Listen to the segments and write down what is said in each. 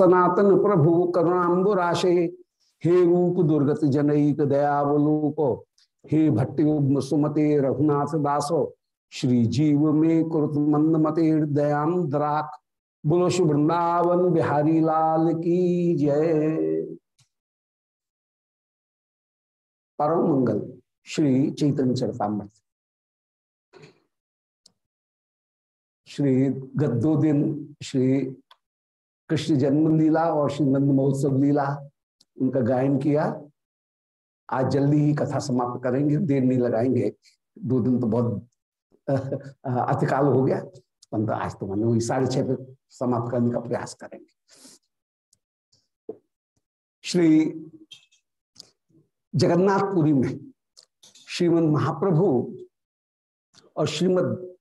सनातन प्रभु करुणाबु राशे, हे रूप दुर्गत जनईक दयावलोको, हे भट्टी सुमते रघुनाथ दासो, श्री जीव में कुरुत मंद मते दयाम द्राक। बोलो शुभ वृंदावन बिहारी लाल की जय। परम मंगल, श्री चैतन्य चरतामृत। श्री गद्दो दिन, श्री कृष्ण जन्म लीला और श्री नंद महोत्सव लीला, उनका गायन किया। आज जल्दी ही कथा समाप्त करेंगे, देर नहीं लगाएँगे। दो दिन तो बहुत अतिकाल हो गया। परंतु आज तो मैंने वही साढ़े छह पे समाप्त करने का प्रयास करेंगे। श्री जगन्नाथपुरी में श्रीमद महाप्रभु और श्रीमद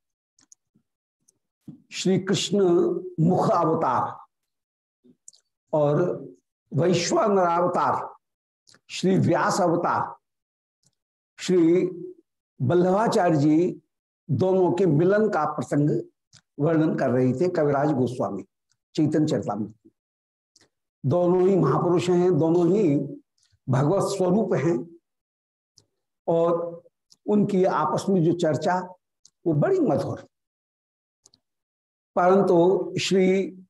श्री कृष्ण मुख अवतार और वैश्वानरावतार, श्री व्यास अवतार, श्री बल्लभाचार्य जी दोनों के मिलन का प्रसंग वर्णन कर रहे थे कविराज गोस्वामी, चैतन चरतामृत दोनों ही महापुरुष हैं, दोनों ही भगवत स्वरूप हैं और उनकी आपस में जो चर्चा, वो बड़ी मधुर। परंतु श्री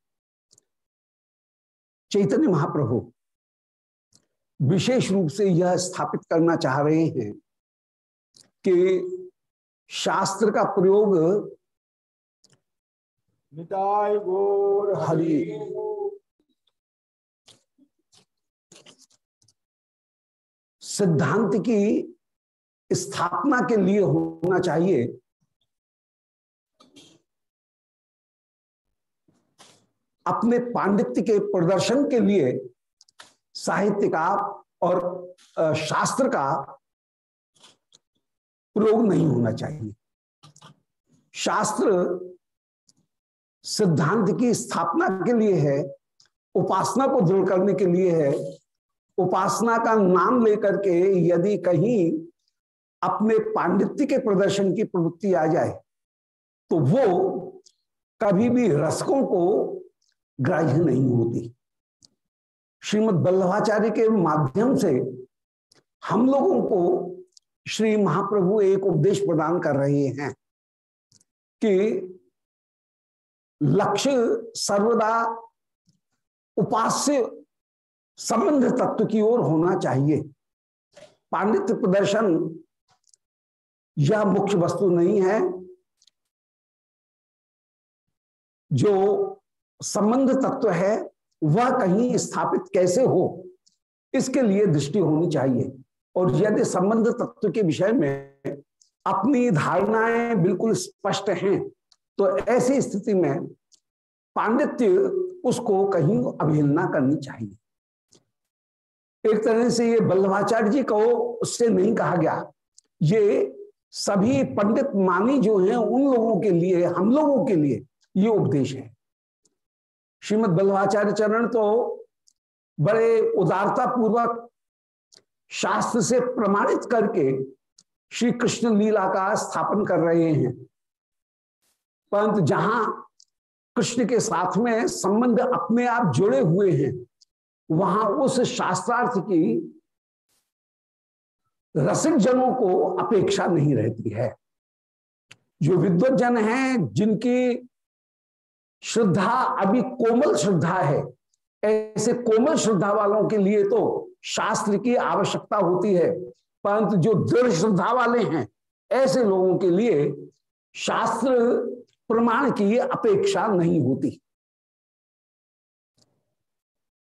चैतन्य महाप्रभु विशेष रूप से यह स्थापित करना चाह रहे हैं कि शास्त्र का प्रयोग निताय गोर हरि। सिद्धांत की स्थापना के लिए होना चाहिए। अपने पांडित्य के प्रदर्शन के लिए साहित्य का और शास्त्र का प्रयोग नहीं होना चाहिए। शास्त्र सिद्धांत की स्थापना के लिए है, उपासना को दृढ़ करने के लिए है। उपासना का नाम लेकर के यदि कहीं अपने पांडित्य के प्रदर्शन की प्रवृत्ति आ जाए तो वो कभी भी रसकों को ग्राह्य नहीं होती। श्रीमद वल्लभाचार्य के माध्यम से हम लोगों को श्री महाप्रभु एक उपदेश प्रदान कर रहे हैं कि लक्ष्य सर्वदा उपास्य संबंध तत्व की ओर होना चाहिए। पांडित्य प्रदर्शन यह मुख्य वस्तु नहीं है, जो संबंध तत्व है, वह कहीं स्थापित कैसे हो, इसके लिए दृष्टि होनी चाहिए। और यदि संबंध तत्व के विषय में अपनी धारणाएँ बिल्कुल स्पष्ट हैं तो ऐसी स्थिति में पांडित्य उसको कहीं अवहेलना करनी चाहिए। एक तरह से ये बल्लभाचार्य जी को उससे नहीं कहा गया। ये सभी पंडित मानी जो हैं, उन लोगों के लिए, हम लोगों के लिए ये उपदेश है। श्रीमद बल्लभाचार्य चरण तो बड़े उदारता पूर्वक शास्त्र से प्रमाणित करके श्री कृष्ण लीला का स्थापन कर रहे हैं। परंतु जहाँ कृष्ण के साथ में संबंध अपने आप जुड़े हुए हैं, वहाँ उस शास्त्रार्थ की रसिक जनों को अपेक्षा नहीं रहती है। जो विद्वत जन हैं, जिनकी श्रद्धा अभी कोमल श्रद्धा है। ऐसे कोमल श्रद्धा वालों के लिए तो शास्त्र की आवश्यकता होती है, परंतु जो दृढ़ श्रद्धा वाले हैं, ऐसे लोगों के लिए शास्त्र प्रमाण की अपेक्षा नहीं होती।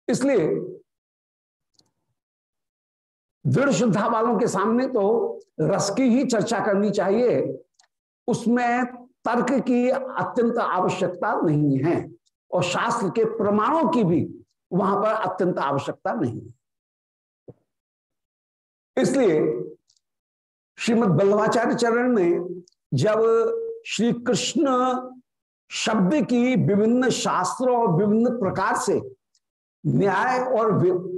इसलिए दृढ़ श्रद्धा वालों के सामने तो रस की ही चर्चा करनी चाहिए। उसमें तर्क की अत्यंत आवश्यकता नहीं है और शास्त्र के प्रमाणों की भी वहाँ पर अत्यंत आवश्यकता नहीं है। इसलिए श्रीमद बल्लभाचार्य चरण ने जब श्री कृष्ण शब्द की विभिन्न शास्त्रों और विभिन्न प्रकार से न्याय और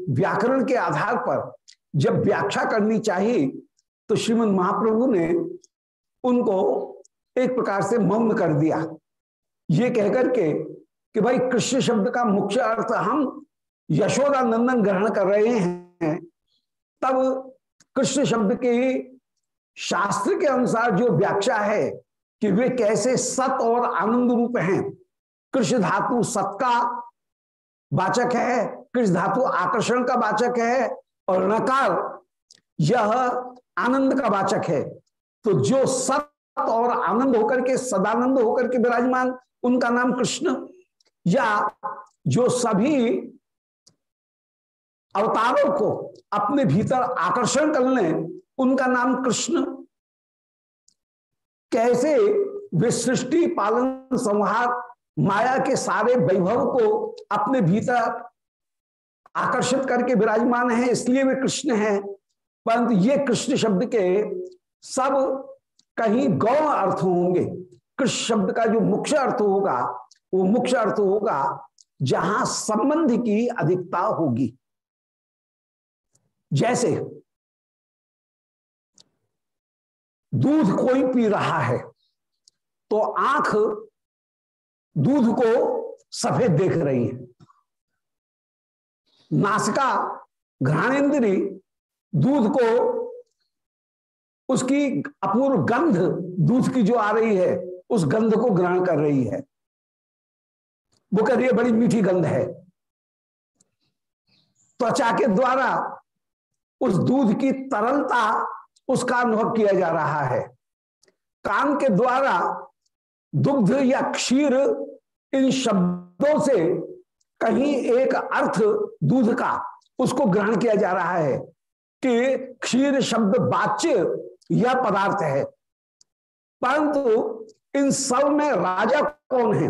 व्याकरण के आधार पर जब व्याख्या करनी चाहिए तो श्रीमद महाप्रभु ने उनको एक प्रकार से मौन कर दिया। ये कहकर के कि भाई कृष्ण शब्द का मुख्य अर्थ हम यशोदा नंदन ग्रहण कर रहे हैं। तब कृष्ण शब्द के शास्त्र के अनुसार जो व्याख्या है कि वे कैसे सत और आनंद रूप हैं। कृष्ण धातु सत का वाचक है, कृष्ण धातु आकर्षण का वाचक है और नकार यह आनंद का वाचक है। तो जो सत और आनंद होकर के, सदानंद होकर के विराजमान, उनका नाम कृष्ण। या जो सभी अवतारों को अपने भीतर आकर्षण कर लें, उनका नाम कृष्ण। कैसे वे सृष्टि, पालन, संहार, माया के सारे वैभव को अपने भीतर आकर्षित करके विराजमान है, इसलिए वे कृष्ण हैं। परंतु ये कृष्ण शब्द के सब कहीं गौण अर्थ होंगे। कृष्ण शब्द का जो मुख्य अर्थ होगा, वो मुख्य अर्थ होगा, जहाँ संबंध की अधिकता होगी। जैसे, दूध कोई पी रहा है तो आँख दूध को सफ़ेद देख रही है। नासिका, घ्राणेन्द्री दूध को उसकी अपूर्व गंध दूध की जो आ रही है, उस गंध को ग्रहण कर रही है। वो कह रही है, बड़ी मीठी गंध है। त्वचा के द्वारा उस दूध की तरलता, उसका अनुभव किया जा रहा है। कान के द्वारा दुग्ध या क्षीर, इन शब्दों से कहीं एक अर्थ दूध का, उसको ग्रहण किया जा रहा है कि क्षीर शब्द बाच्य या पदार्थ है। परंतु इन सब में राजा कौन है?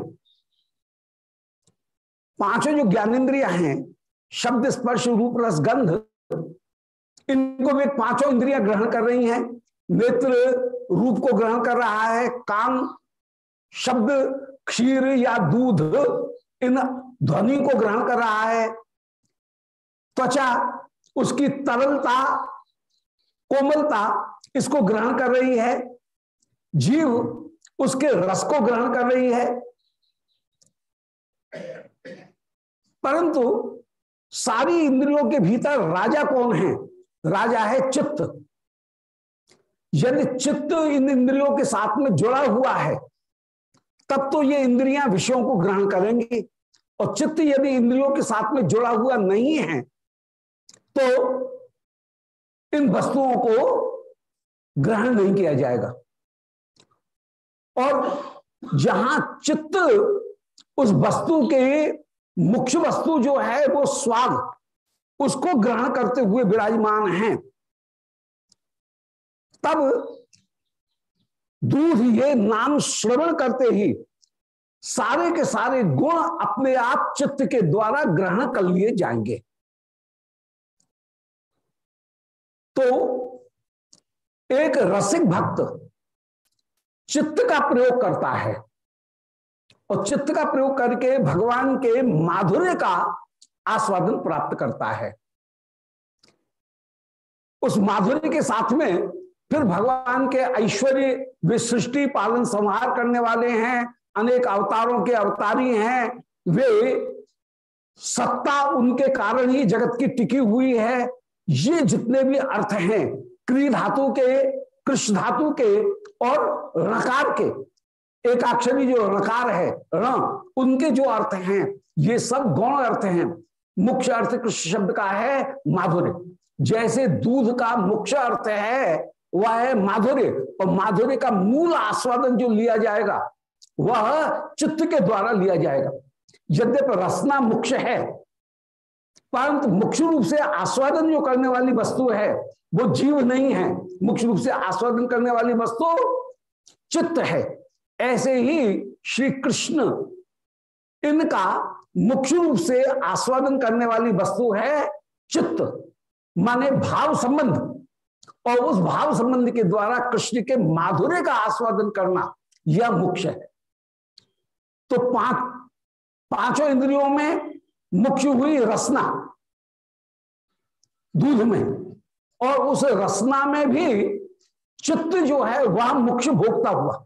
पाँचों जो ज्ञानेन्द्रिया हैं, शब्द स्पर्श, रूप, रस, गंध, इनको भी पाँचों इंद्रियाँ ग्रहण कर रही हैं। नेत्र, रूप को ग्रहण कर रहा है कान शब्द, क्षीर या दूध, इन ध्वनि को ग्रहण कर रहा है। त्वचा, उसकी तरलता, कोमलता इसको ग्रहण कर रही है। जीव उसके रस को ग्रहण कर रही है। परंतु सारी इंद्रियों के भीतर राजा कौन है? राजा है चित्त। यदि चित्त इन इंद्रियों के साथ में जुड़ा हुआ है, तब तो ये इंद्रियाँ विषयों को ग्रहण करेंगी। और चित्त यदि इंद्रियों के साथ में जुड़ा हुआ नहीं है तो इन वस्तुओं को ग्रहण नहीं किया जाएगा। और जहाँ चित्त उस वस्तु के मुख्य वस्तु जो है, वो स्वाद, उसको ग्रहण करते हुए विराजमान है। तब दूध ये नाम श्रवण करते ही सारे के सारे गुण अपने आप चित्त के द्वारा ग्रहण कर लिए जाएँगे। तो एक रसिक भक्त चित्त का प्रयोग करता है। और चित्त का प्रयोग करके भगवान के माधुर्य का आस्वादन प्राप्त करता है। उस माधुर्य के साथ में फिर भगवान के ऐश्वर्य वे सृष्टि पालन संहार करने वाले हैं, अनेक अवतारों के अवतारी हैं, वे सत्ता उनके कारण ही जगत की टिकी हुई है, ये जितने भी अर्थ हैं क्री धातु के, कृष्ण धातु के और रकार के एक जो रकार है रण उनके जो अर्थ हैं, ये सब गौण अर्थ हैं। मुख्य अर्थ कृष्ण शब्द का है माधुर्य। जैसे दूध का मुख्य अर्थ है, वह है माधुर्य। और माधुर्य का मूल आस्वादन जो लिया जाएगा, वह चित्त के द्वारा लिया जाएगा। यद्यप रसना मुख्य है परंतु मुख्य रूप से आस्वादन जो करने वाली वस्तु है, वो जीव नहीं है। मुख्य रूप से आस्वादन करने वाली वस्तु चित्त है। ऐसे ही श्री कृष्ण इनका मुख्य रूप से आस्वादन करने वाली वस्तु है चित्त, माने भाव संबंध। और उस भाव संबंध के द्वारा कृष्ण के माधुर्य का आस्वादन करना यह मुख्य है। तो पाँच, पाँचों इंद्रियों में मुख्य हुई रसना दूध में। और उस रसना में भी चित्त जो है, वह मुख्य भोगता हुआ।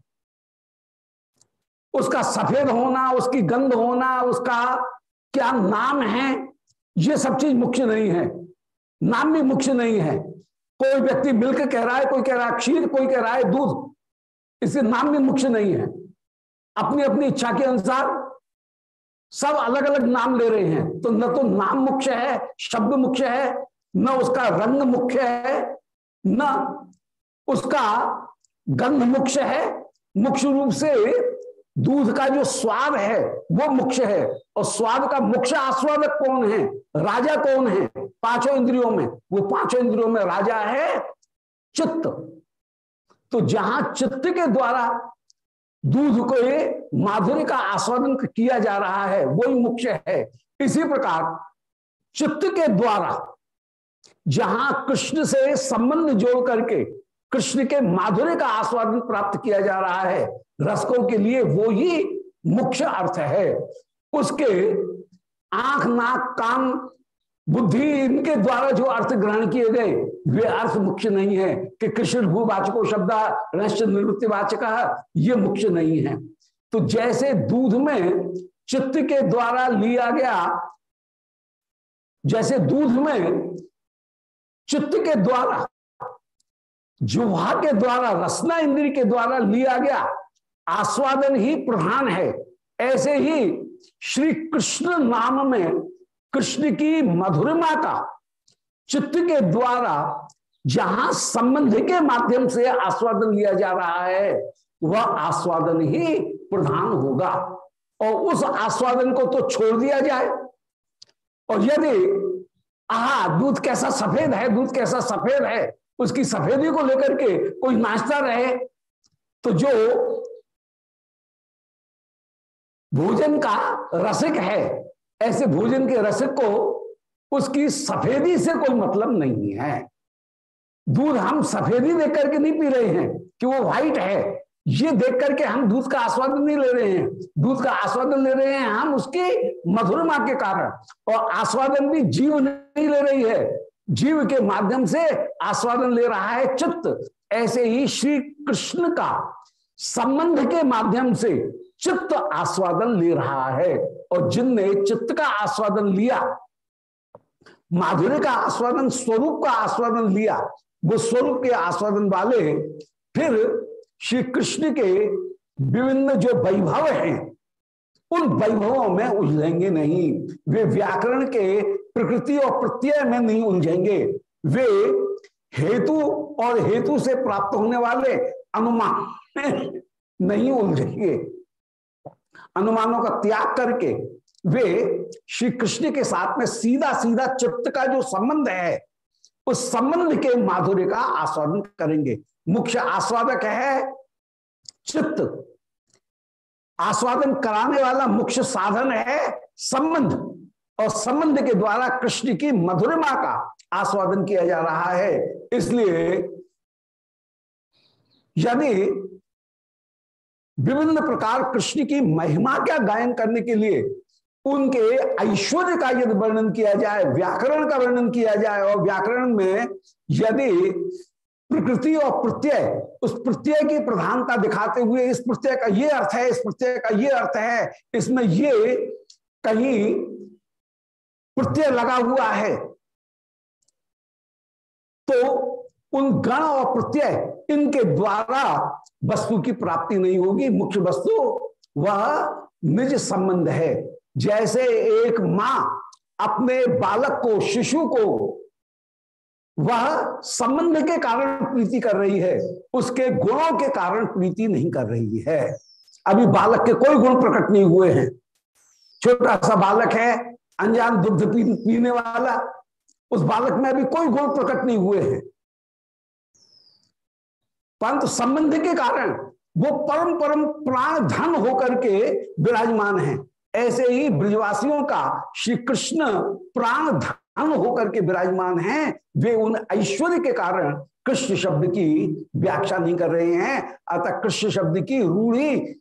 उसका सफ़ेद होना, उसकी गंध होना, उसका क्या नाम है, ये सब चीज़ मुख्य नहीं है। नाम भी मुख्य नहीं है। कोई व्यक्ति मिल्क कह रहा है, कोई कह रहा है, क्षीर, कोई कह रहा है, दूध इसके नाम भी मुख्य नहीं है। अपनी अपनी इच्छा के अनुसार सब अलग अलग नाम ले रहे हैं। तो न तो नाम मुख्य है, शब्द मुख्य है, न उसका रंग मुख्य है, न उसका गंध मुख्य है। मुख्य रूप से दूध का जो स्वाद है, वो मुख्य है। और स्वाद का मुख्य आस्वादक कौन है? राजा कौन है? पाँचों इंद्रियों में। वो पाँचों इंद्रियों में राजा है चित्त। तो जहाँ चित्त के द्वारा दूध को माधुर्य का आस्वादन किया जा रहा है, वही मुख्य है। इसी प्रकार चित्त के द्वारा जहाँ कृष्ण से संबंध जोड़ करके कृष्ण के माधुर्य का आस्वादन प्राप्त किया जा रहा है, रसकों के लिए वो ही मुख्य अर्थ है। उसके आँख, नाक, कान बुद्धि इनके द्वारा जो अर्थ ग्रहण किए गए, वे अर्थ मुख्य नहीं है कि कृष्ण भूवाचको शब्द निवृत्ति निवृत्तिवाचक ये मुख्य नहीं है। तो जैसे दूध में चित्त के द्वारा लिया गया, जैसे दूध में चित्त के द्वारा जुहा के द्वारा, रसना इंद्री के द्वारा लिया गया, आस्वादन ही प्रधान है। ऐसे ही श्री कृष्ण नाम में कृष्ण की मधुरमा का चित्त के द्वारा जहाँ संबंध के माध्यम से आस्वादन लिया जा रहा है, वह आस्वादन ही प्रधान होगा। और उस आस्वादन को तो छोड़ दिया जाए। और यदि, आहा, दूध कैसा सफ़ेद है, दूध कैसा सफ़ेद है, उसकी सफेदी को लेकर के कोई नाचता रहे तो जो भोजन का रसिक है ऐसे भोजन के रसिक को, उसकी सफेदी से कोई मतलब नहीं है। दूध हम सफेदी देख करके नहीं पी रहे हैं कि वो व्हाइट है। ये देख करके हम दूध का आस्वादन नहीं ले रहे हैं। दूध का आस्वादन ले रहे हैं हम उसकी मधुरमा के कारण। और आस्वादन भी जीव नहीं ले रही है। जीव के माध्यम से आस्वादन ले रहा है चित्त। ऐसे ही श्री कृष्ण का संबंध के माध्यम से चित्त आस्वादन ले रहा है और जिनने चित्त का आस्वादन लिया, माधुर्य का आस्वादन, स्वरूप का आस्वादन लिया, वो स्वरूप के आस्वादन वाले फिर श्री कृष्ण के विभिन्न जो वैभव हैं, उन वैभवों में उलझेंगे नहीं। वे व्याकरण के प्रकृति और प्रत्यय में नहीं उलझेंगे। वे हेतु और हेतु से प्राप्त होने वाले अनुमान नहीं उलझेंगे। अनुमानों का त्याग करके वे श्री कृष्ण के साथ में सीधा सीधा चित्त का जो संबंध है, उस संबंध के माधुर्य का आस्वादन करेंगे। मुख्य आस्वादक है चित्त। आस्वादन कराने वाला मुख्य साधन है संबंध, और संबंध के द्वारा कृष्ण की मधुरमा का आस्वादन किया जा रहा है। इसलिए यदि विभिन्न प्रकार कृष्ण की महिमा का गायन करने के लिए उनके ऐश्वर्य का यदि वर्णन किया जाए, व्याकरण का वर्णन किया जाए, और व्याकरण में यदि प्रकृति और प्रत्यय, उस प्रत्यय की प्रधानता दिखाते हुए इस प्रत्यय का ये अर्थ है, इस प्रत्यय का ये अर्थ है, इसमें ये कहीं प्रत्यय लगा हुआ है तो उन गण और प्रत्यय इनके द्वारा वस्तु की प्राप्ति नहीं होगी, मुख्य वस्तु वह निज संबंध है। जैसे एक माँ अपने बालक को, शिशु को, वह संबंध के कारण प्रीति कर रही है, उसके गुणों के कारण प्रीति नहीं कर रही है। अभी बालक के कोई गुण प्रकट नहीं हुए हैं। छोटा सा बालक है, अनजान दुग्ध पीने वाला, उस बालक में अभी कोई गुण प्रकट नहीं हुए हैं। परंतु संबंध के कारण वो परम परम प्राण धन होकर के विराजमान है। ऐसे ही ब्रजवासियों का श्री कृष्ण प्राण धन होकर के विराजमान है। वे उन ऐश्वर्य के कारण कृष्ण शब्द की व्याख्या नहीं कर रहे हैं। अतः कृष्ण शब्द की रूढ़ी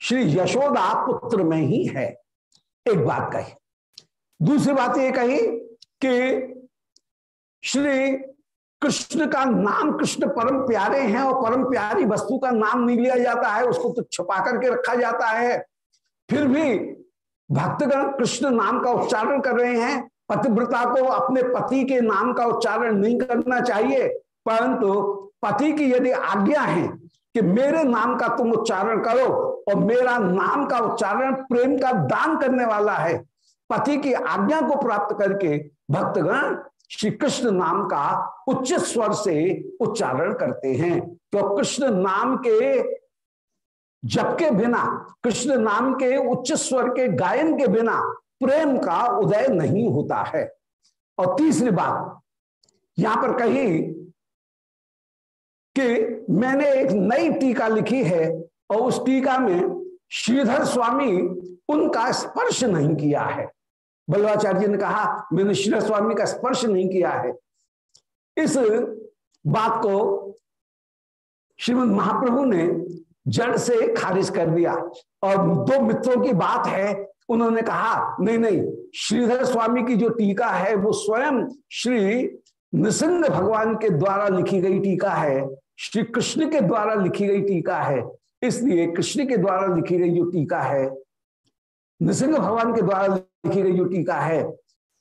श्री यशोदा पुत्र में ही है। एक बात कही। दूसरी बात यह कही कि श्री कृष्ण का नाम कृष्ण परम प्यारे हैं और परम प्यारी वस्तु का नाम नहीं लिया जाता है, उसको तो छुपा करके रखा जाता है। फिर भी भक्तगण कृष्ण नाम का उच्चारण कर रहे हैं। पतिव्रता को अपने पति के नाम का उच्चारण नहीं करना चाहिए, परंतु पति की यदि आज्ञा है कि मेरे नाम का तुम उच्चारण करो और मेरा नाम का उच्चारण प्रेम का दान करने वाला है, पति की आज्ञा को प्राप्त करके भक्तगण श्री कृष्ण नाम का उच्च स्वर से उच्चारण करते हैं। तो कृष्ण नाम के जप के बिना, कृष्ण नाम के उच्च स्वर के गायन के बिना प्रेम का उदय नहीं होता है। और तीसरी बात, यहाँ पर कही कि मैंने एक नई टीका लिखी है और उस टीका में श्रीधर स्वामी उनका स्पर्श नहीं किया है। बल्लाचार्य ने कहा, मैंने श्रीधर स्वामी का स्पर्श नहीं किया है। इस बात को श्रीमद महाप्रभु ने जड़ से खारिज कर दिया। और दो मित्रों की बात है, उन्होंने कहा, नहीं नहीं, श्रीधर स्वामी की जो टीका है, वो स्वयं श्री नृसिंह भगवान के द्वारा लिखी गई टीका है। श्री कृष्ण के द्वारा लिखी गई टीका है। इसलिए कृष्ण के द्वारा लिखी गई जो टीका है, नृसिंह भगवान के द्वारा लिखी गई जो टीका है,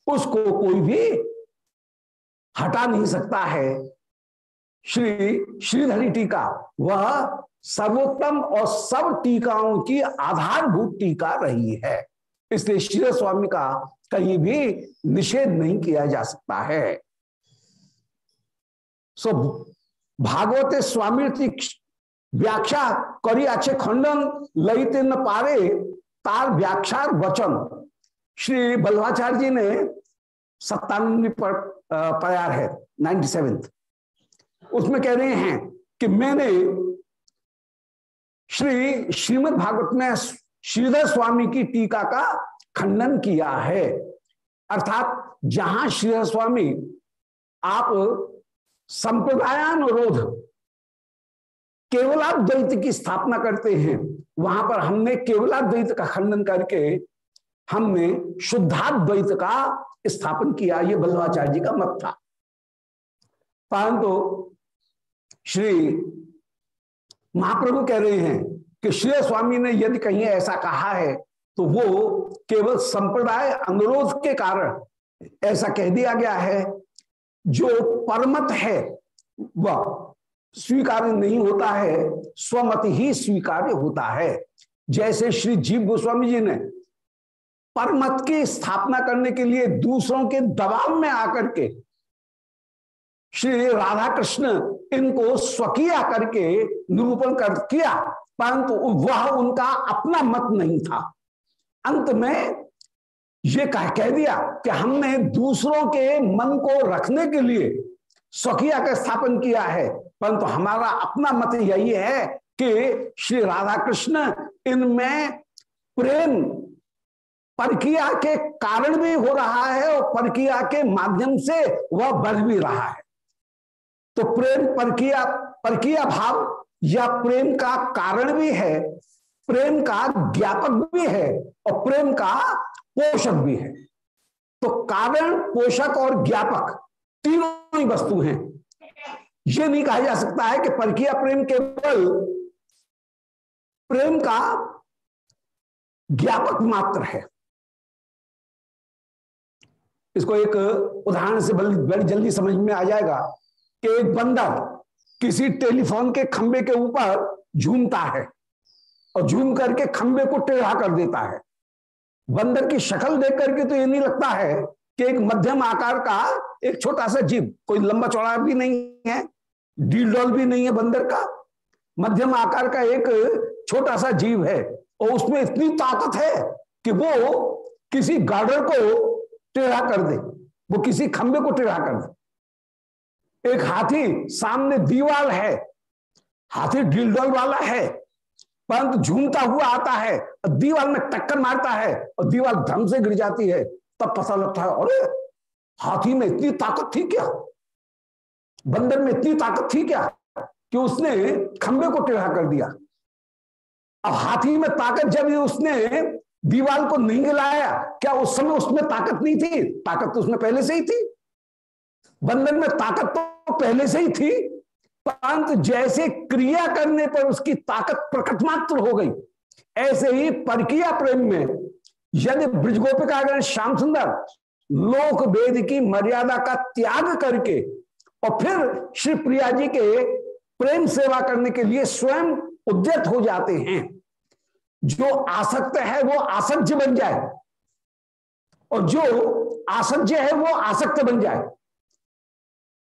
उसको कोई भी हटा नहीं सकता है। श्री, श्रीधरी टीका, वह सर्वोत्तम और सब टीकाओं की आधारभूत टीका रही है। इसलिए श्री स्वामी का कहीं भी निषेध नहीं किया जा सकता है। सो भागवते स्वामी व्याख्या करी अच्छे खंडन लईते न पारे, तार व्याख्या वचन। श्री बल्लाचार्य जी ने सत्तानवे पर प्यार है नाइन्टी सेवेंथ उसमें कह रहे हैं कि मैंने श्री, श्रीमद भागवत में श्रीधर स्वामी की टीका का खंडन किया है। अर्थात जहाँ श्रीधर स्वामी आप संप्रदायानुरोध केवलाद्वैत की स्थापना करते हैं, वहाँ पर हमने केवलाद्वैत का खंडन करके हमने शुद्धाद्वैत का स्थापन किया, ये बल्लवाचार्य जी का मत था। परंतु श्री महाप्रभु कह रहे हैं कि श्री स्वामी ने यदि कहीं ऐसा कहा है तो वो केवल संप्रदाय अनुरोध के कारण ऐसा कह दिया गया है। जो परमत है, वह स्वीकार्य नहीं होता है, स्वमत ही स्वीकार्य होता है। जैसे श्री जीव गोस्वामी जी ने परमत की स्थापना करने के लिए दूसरों के दबाव में आकर के श्री राधा कृष्ण इनको स्वकीय करके निरूपण कर किया, परंतु वह उनका अपना मत नहीं था। अंत में ये कह कह दिया कि हमने दूसरों के मन को रखने के लिए स्वकीय का स्थापन किया है, परंतु हमारा अपना मत यही है कि श्री राधा कृष्ण इनमें प्रेम परकिया के कारण भी हो रहा है और परकिया के माध्यम से वह बढ़ भी रहा है। तो प्रेम परकिया परकिया भाव या प्रेम का कारण भी है, प्रेम का ज्ञापक भी है और प्रेम का पोषक भी है। तो कारण, पोषक और ज्ञापक तीनों ही वस्तु हैं। यह नहीं कहा जा सकता है कि परकिया प्रेम केवल प्रेम का ज्ञापक मात्र है। इसको एक उदाहरण से बड़ी जल्दी समझ में आ जाएगा कि एक बंदर किसी टेलीफोन के खंबे के ऊपर झूमता है और झूम करके खंबे को टेढ़ा कर देता है। बंदर की शक्ल देख करके तो ये नहीं लगता है कि एक मध्यम आकार का एक छोटा सा जीव, कोई लंबा चौड़ा भी नहीं है डॉल भी नहीं है बंदर का। मध्यम आकार का एक छोटा सा जीव है और उसमें इतनी ताकत है कि वो किसी गार्डर को टेढ़ा कर दे। वो किसी खंबे को टेढ़ा कर दे। एक हाथी सामने दीवाल है। हाथी ढिलडोल वाला है। परंतु झूमता हुआ आता है और दीवाल में टक्कर मारता है और दीवाल धम से गिर जाती है। तब पता लगता है, अरे, हाथी में इतनी ताकत थी क्या? बंदर में इतनी ताकत थी क्या कि उसने खंबे को टेढ़ा कर दिया? अब हाथी में ताकत जब उसने दीवाल को नहीं गिलाया क्या उस समय उसमें ताकत नहीं थी? ताकत तो उसमें पहले से ही थी। बंधन में ताकत तो पहले से ही थी। परंतु जैसे क्रिया करने पर उसकी ताकत प्रकट मात्र हो गई, ऐसे ही परकिया प्रेम में, यदि ब्रजगोपिका श्याम सुंदर लोक वेद की मर्यादा का त्याग करके और फिर श्री प्रिया जी के प्रेम सेवा करने के लिए स्वयं उद्यत हो जाते हैं जो आसक्त है वो आसज्य बन जाए। और जो आसज्य है वो आसक्त बन जाए।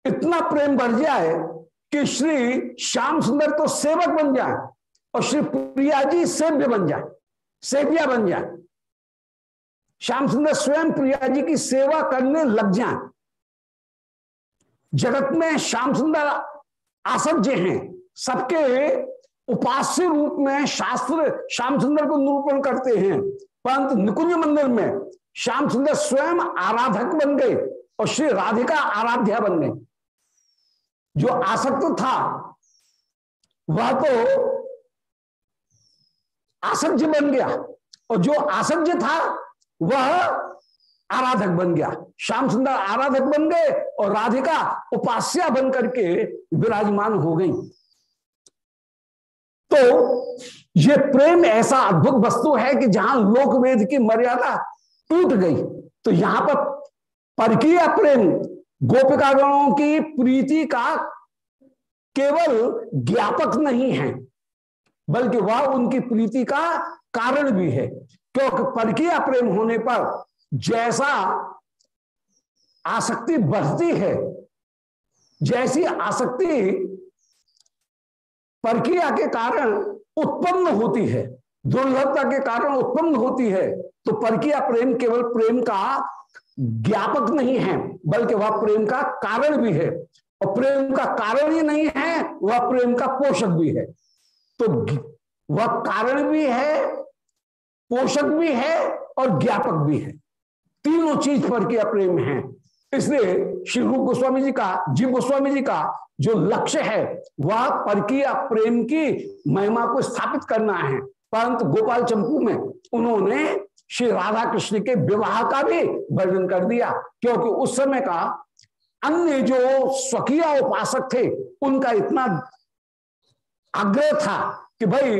इतना प्रेम बढ़ जाए कि श्री श्याम सुंदर तो सेवक बन जाए और श्री प्रिया जी सेव्य बन जाए, सेव्या बन जाए। श्याम सुंदर स्वयं प्रिया जी की सेवा करने लग जाए। जगत में श्याम सुंदर आसज्य हैं, सबके उपास्य रूप में शास्त्र श्याम सुंदर को निरूपण करते हैं। परंतु निकुंज मंदिर में श्याम सुंदर स्वयं आराधक बन गए और श्री राधिका आराध्या बन गई। जो आसक्त था, वह तो आसज्य बन गया। और जो आसज्य था, वह आराधक बन गया। श्याम सुंदर आराधक बन गए और राधिका उपास्या बन करके विराजमान हो गई। तो ये प्रेम ऐसा अद्भुत वस्तु है कि जहाँ लोक वेद की मर्यादा टूट गई। तो यहाँ पर परकीय प्रेम, गोपिकागणों की प्रीति का केवल ज्ञापक नहीं है, बल्कि वह उनकी प्रीति का कारण भी है। क्योंकि परकीय प्रेम होने पर जैसा आसक्ति बढ़ती है, जैसी आसक्ति प्रक्रिया के कारण उत्पन्न होती है। दुर्लभता के कारण उत्पन्न होती है। तो परकिया प्रेम केवल प्रेम का ज्ञापक नहीं है, बल्कि वह प्रेम का कारण भी है। और प्रेम का कारण ही नहीं है, वह प्रेम का पोषक भी है। तो वह कारण भी है, पोषक भी है और ज्ञापक भी है। तीनों चीज़ पर किया प्रेम है। इसलिए श्री रूप गोस्वामी जी का जीव गोस्वामी जी का जो लक्ष्य है, वह परकीय प्रेम की महिमा को स्थापित करना है। परंतु गोपाल चंपू में उन्होंने श्री राधा कृष्ण के विवाह का भी वर्णन कर दिया, क्योंकि उस समय का अन्य जो स्वकीय उपासक थे, उनका इतना आग्रह था कि भाई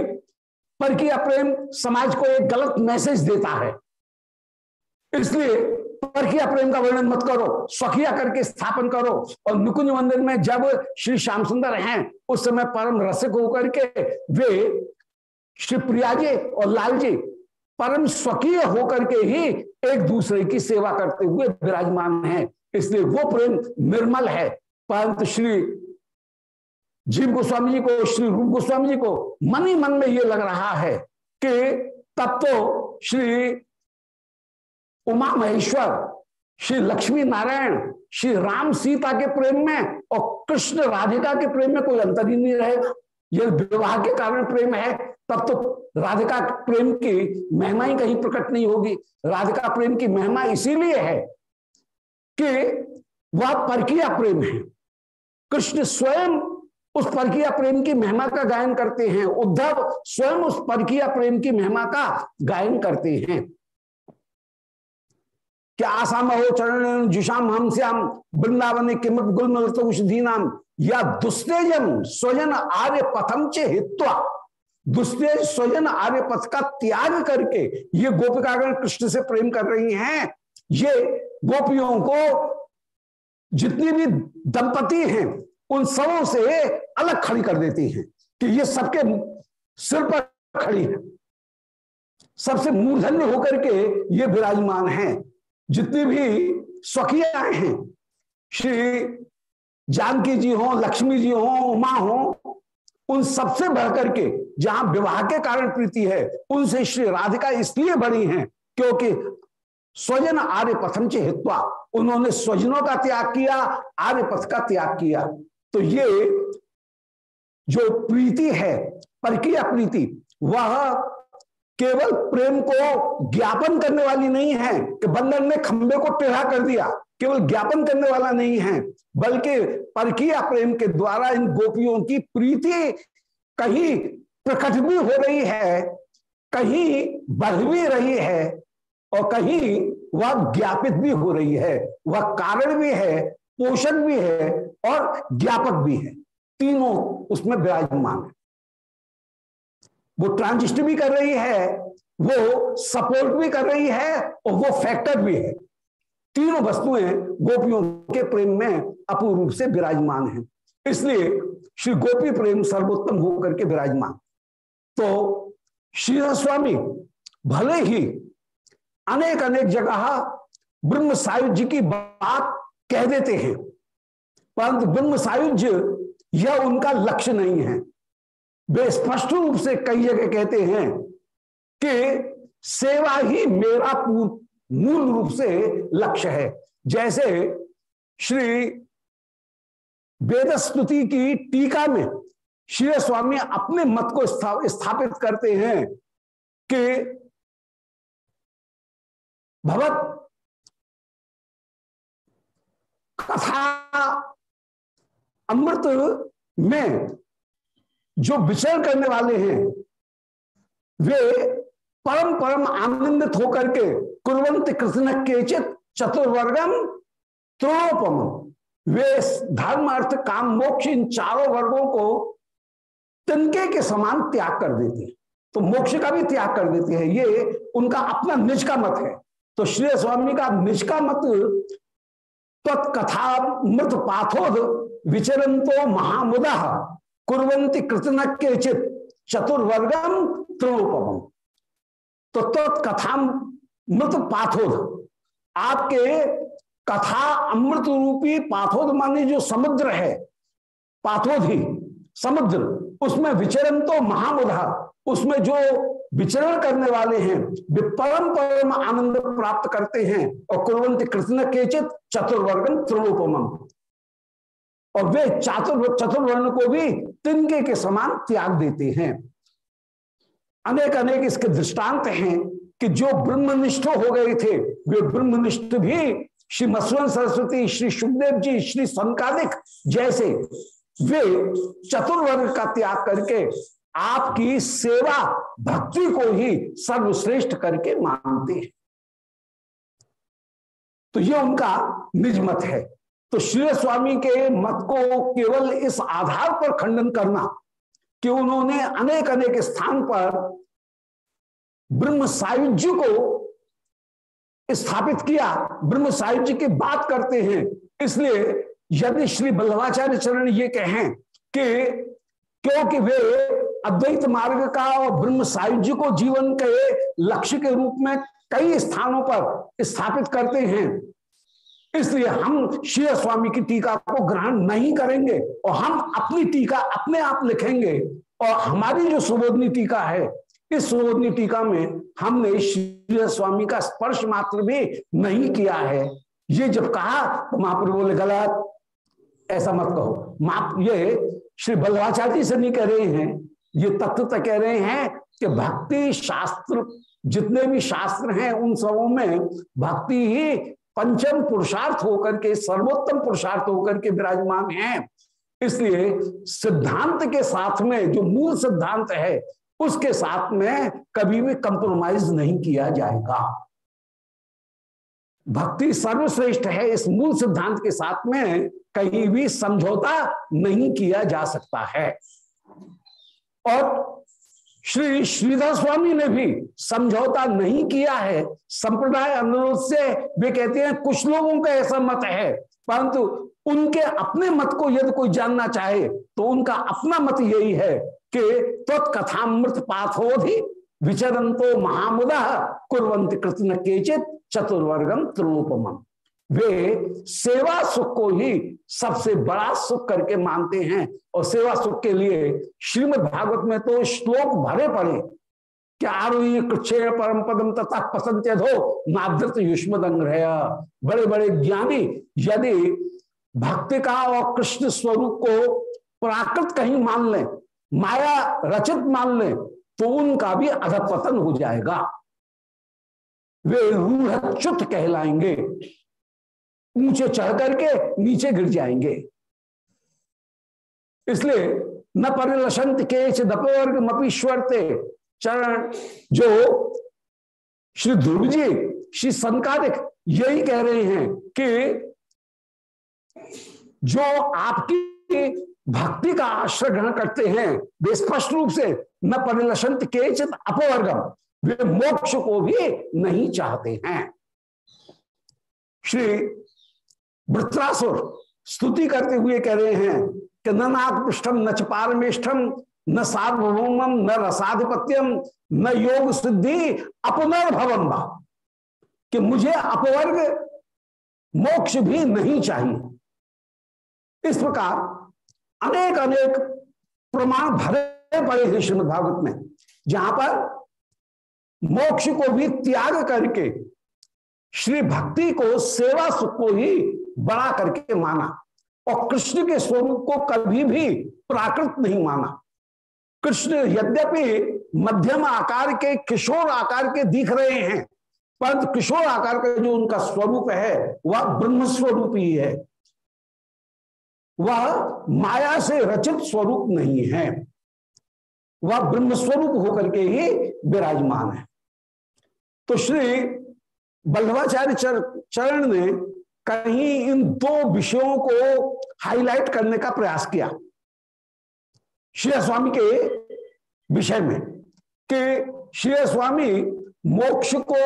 परकीय प्रेम समाज को एक गलत मैसेज देता है। इसलिए परखिया प्रेम का वर्णन मत करो स्वखिया करके स्थापन करो। और नुकुंज मंदिर में जब श्री श्याम सुंदर हैं, उस समय परम रसिक होकर के वे श्री प्रिया जी और लाल जी परम स्वकीय होकर के ही एक दूसरे की सेवा करते हुए विराजमान हैं। इसलिए वो प्रेम निर्मल है। परंतु श्री जीव गोस्वामी जी को, श्री रूप गोस्वामी जी को मन ही मन में ये लग रहा है कि तब तो श्री उमा महेश्वर, श्री लक्ष्मी नारायण, श्री राम सीता के प्रेम में और कृष्ण राधिका के प्रेम में कोई अंतर ही नहीं रहेगा। यह विवाह के कारण प्रेम है, तब तो राधिका प्रेम की महिमा ही कहीं प्रकट नहीं होगी। राधिका प्रेम की महिमा इसीलिए है कि वह परकिया प्रेम है। कृष्ण स्वयं उस परकिया प्रेम की महिमा का गायन करते हैं। उद्धव स्वयं उस परकिया प्रेम की महिमा का गायन करते हैं। क्या आसाम हो चरण जुषाम हम श्याम वृंदावन किमत गुलमती नाम या दुस्तेजन स्वजन आर्य पथम चे हित्वा। दुस्तेज स्वजन आर्य पथ का त्याग करके ये गोपिकागण कृष्ण से प्रेम कर रही हैं, ये गोपियों को जितनी भी दंपति हैं, उन सबों से अलग खड़ी कर देती हैं कि ये सबके सिर पर खड़ी है। सबसे मूर्धन्य होकर के ये विराजमान हैं। जितनी भी स्वकिया हैं, श्री जानकी जी हो, लक्ष्मी जी हो, उमा हो, उन सबसे बढ़कर के जहाँ विवाह के कारण प्रीति है, उनसे श्री राधिका इसलिए बड़ी हैं क्योंकि स्वजन आर्य पथम चे हित्वा, उन्होंने स्वजनों का त्याग किया आर्य पथ का त्याग किया। तो ये जो प्रीति है, परकीय प्रीति, वह केवल प्रेम को ज्ञापन करने वाली नहीं है कि बंदर ने खंबे को टेढ़ा कर दिया, केवल ज्ञापन करने वाला नहीं है, बल्कि परकिया प्रेम के द्वारा इन गोपियों की प्रीति कहीं प्रकट भी हो रही है, कहीं बढ़ भी रही है और कहीं वह ज्ञापित भी हो रही है, वह कारण भी है, पोषक भी है और ज्ञापक भी है। तीनों उसमें विराजमान है। वो ट्रांजिस्ट भी कर रही है, वो सपोर्ट भी कर रही है और वो फैक्टर भी है। तीनों वस्तुएँ गोपियों के प्रेम में अपूर्ण रूप से विराजमान है। इसलिए श्री गोपी प्रेम सर्वोत्तम होकर के विराजमान। तो श्री स्वामी भले ही अनेक अनेक जगह ब्रह्म सायुज्य की बात कह देते हैं, परंतु ब्रह्म सायुज यह उनका लक्ष्य नहीं है। वे स्पष्ट रूप से कई जगह कहते हैं कि सेवा ही मेरा मूल रूप से लक्ष्य है। जैसे श्री वेद स्तुति की टीका में श्री स्वामी अपने मत को स्थापित करते हैं कि भगवत कथा अमृत में जो विचरण करने वाले हैं, वे परम परम आनंदित होकर के कुरंत कृष्ण केचित चतुर्वर्गम त्रोपम वे धर्म अर्थ काम, मोक्ष, इन चारों वर्गों को तिनके के समान त्याग कर देते हैं। तो मोक्ष का भी त्याग कर देते हैं। ये उनका अपना निज का मत है। तो श्री स्वामी का निज का मत तत्कथा मृत पाथोद विचरंतो महामुदा। कुरंती कृतन के चित चतुर्वर्गम त्रिलोपम तो तत्कथा मृत पाथोद आपके कथा अमृत रूपी पाथोद, माने जो समुद्र है, पाथोद ही, समुद्र, उसमें विचरण तो महामुधा उसमें जो विचरण करने वाले हैं, वे परम परम आनंद प्राप्त करते हैं, और कुरंत कृष्ण केचित चतुर्वर्गन त्रिलोपम और वे चातुर् चतुर्वर्ण को भी तिनके के समान त्याग देते हैं। अनेक अनेक इसके दृष्टांत हैं कि जो ब्रह्मनिष्ठ हो गए थे, वे ब्रह्मनिष्ठ भी श्री मसवन सरस्वती, श्री सुखदेव जी, श्री संकादिक जैसे वे चतुर्वर्ग का त्याग करके आपकी सेवा भक्ति को ही सर्वश्रेष्ठ करके मानते हैं। तो ये उनका निज मत है। तो श्री स्वामी के मत को केवल इस आधार पर खंडन करना कि उन्होंने अनेक अनेक स्थान पर ब्रह्म सायुज्य को स्थापित किया। ब्रह्म सायुज्य की बात करते हैं। इसलिए यदि श्री बल्लभाचार्य चरण ये कहें कि क्योंकि वे अद्वैत मार्ग का और ब्रह्म सायुज्य को जीवन के लक्ष्य के रूप में कई स्थानों पर स्थापित करते हैं इसलिए हम श्री स्वामी की टीका को ग्रहण नहीं करेंगे और हम अपनी टीका अपने आप लिखेंगे और हमारी जो सुबोधनी टीका है, इस सुबोधनी टीका में हमने श्री स्वामी का स्पर्श मात्र भी नहीं किया है। ये जब कहा तो महाप्रभु बोले, गलत, ऐसा मत कहो। माप, ये श्री बल्लाचार्य से नहीं कह रहे हैं, ये तत्व तो कह रहे हैं कि भक्ति शास्त्र, जितने भी शास्त्र हैं उन सबों में भक्ति ही पंचम पुरुषार्थ होकर के, सर्वोत्तम पुरुषार्थ होकर के विराजमान है। इसलिए सिद्धांत के साथ में, जो मूल सिद्धांत है, उसके साथ में कभी भी कंप्रोमाइज नहीं किया जाएगा। भक्ति सर्वश्रेष्ठ है, इस मूल सिद्धांत के साथ में कहीं भी समझौता नहीं किया जा सकता है। और श्री श्रीधर स्वामी ने भी समझौता नहीं किया है। संप्रदाय अनुरोध से वे कहते हैं, कुछ लोगों का ऐसा मत है, परंतु उनके अपने मत को यदि कोई जानना चाहे तो उनका अपना मत यही है कि तत्कथामृत पाथोधि विचरंतो महामुदा कुरंत कृष्ण केचित चतुर्वर्गम त्रिलोपम वे सेवा सुख को ही सबसे बड़ा सुख करके मानते हैं। और सेवा सुख के लिए श्रीमद भागवत में तो श्लोक भरे पड़े। क्या आरोही परम पदम तथा पसंद हो युष्म बड़े बड़े ज्ञानी, यदि भक्ति का और कृष्ण स्वरूप को प्राकृत कहीं मान लें, माया रचित मान लें तो उनका भी अधपतन हो जाएगा। वे रूढ़ कहलाएँगे। ऊँचे चढ़ करके नीचे गिर जाएँगे। इसलिए न परिलसंत के दपोवर्ग मपीश्वरते। चरण जो श्री ध्रुव जी, श्री संकारिक यही कह रहे हैं कि जो आपकी भक्ति का आश्रय ग्रहण करते हैं, वे स्पष्ट रूप से न परिलसंत केचित अपवर्गम वे मोक्ष को भी नहीं चाहते हैं। श्री वृत्रासुर, स्तुति करते हुए कह रहे हैं कि न नाग पृष्ठम न पारमेष्ठम न सार्वभौमम न रसाधिपत्यम न योग सिद्धि अपनर्भवम कि मुझे अपवर्ग, मोक्ष भी नहीं चाहिए। इस प्रकार अनेक अनेक प्रमाण भरे पड़े हैं श्रीमद भागवत में, जहाँ पर मोक्ष को भी त्याग करके श्री भक्ति को, सेवा सुख को ही बड़ा करके माना और कृष्ण के स्वरूप को कभी भी प्राकृत नहीं माना। कृष्ण यद्यपि मध्यम आकार के, किशोर आकार के दिख रहे हैं, परंतु किशोर आकार का जो उनका स्वरूप है, वह ब्रह्म स्वरूप ही। है वह माया से रचित स्वरूप नहीं है। वह ब्रह्म स्वरूप होकर के ही विराजमान है। तो श्री बल्लभाचार्य चरण ने कहीं इन दो विषयों को हाईलाइट करने का प्रयास किया। श्री स्वामी के विषय में कि श्री स्वामी मोक्ष को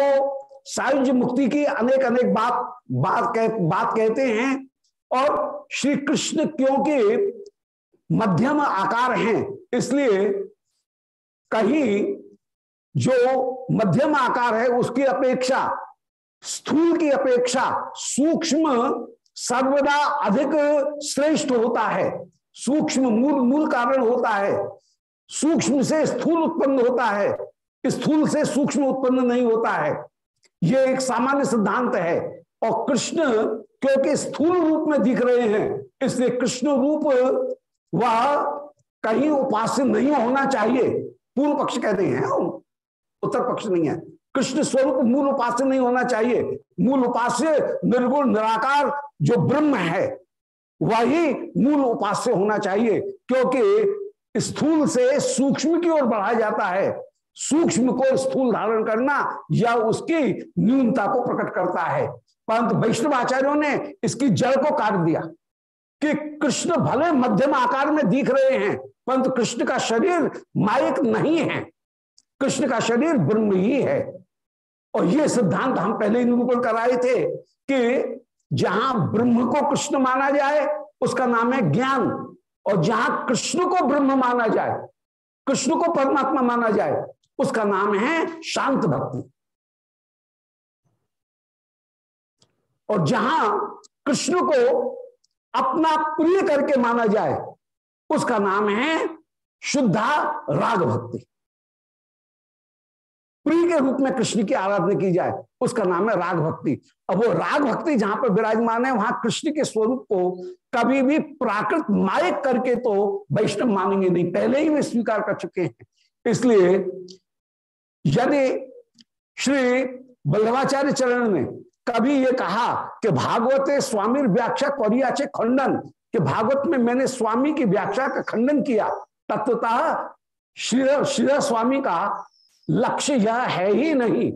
सायुज मुक्ति की अनेक अनेक बात बात कह, बात कहते हैं और श्री कृष्ण क्योंकि मध्यम आकार हैं इसलिए कहीं जो मध्यम आकार है उसकी अपेक्षा स्थूल की अपेक्षा सूक्ष्म सर्वदा अधिक श्रेष्ठ होता है। सूक्ष्म मूल मूल कारण होता है। सूक्ष्म से स्थूल उत्पन्न होता है। स्थूल से सूक्ष्म उत्पन्न नहीं होता है। यह एक सामान्य सिद्धांत है। और कृष्ण क्योंकि स्थूल रूप में दिख रहे हैं, इसलिए कृष्ण रूप वह कहीं उपास्य नहीं होना चाहिए। पूर्व पक्ष कहते हैं, उत्तर पक्ष नहीं है। कृष्ण स्वरूप मूल उपास्य नहीं होना चाहिए। मूल उपास्य निर्गुण, निराकार जो ब्रह्म है, वही मूल उपास्य होना चाहिए, क्योंकि स्थूल से सूक्ष्म की ओर बढ़ाया जाता है। सूक्ष्म को स्थूल धारण करना या उसकी न्यूनता को प्रकट करता है। परंतु वैष्णव आचार्यों ने इसकी जड़ को काट दिया कि कृष्ण भले मध्यम आकार में दिख रहे हैं, परंतु कृष्ण का शरीर माइक नहीं है। कृष्ण का शरीर ब्रह्म ही है। और ये सिद्धांत हम पहले ही निरूपण कराए थे कि जहाँ ब्रह्म को कृष्ण माना जाए, उसका नाम है ज्ञान। और जहाँ कृष्ण को ब्रह्म माना जाए, कृष्ण को परमात्मा माना जाए, उसका नाम है शांत भक्ति। और जहाँ कृष्ण को अपना प्रिय करके माना जाए, उसका नाम है शुद्धा राग भक्ति। प्रिय के रूप में कृष्ण की आराधना की जाए, उसका नाम है राग भक्ति। अब वो राग भक्ति जहाँ पर विराजमान है, वहाँ कृष्ण के स्वरूप को कभी भी प्राकृत मायक करके तो वैष्णव मानेंगे नहीं। पहले ही वे स्वीकार कर चुके हैं। इसलिए यदि श्री बल्लभाचार्य चरण ने कभी ये कहा कि भागवत स्वामी व्याख्या करियाचे खंडन, कि भागवत में मैंने स्वामी की व्याख्या का खंडन किया, तत्वतः श्री श्री स्वामी का लक्ष्य यह है ही नहीं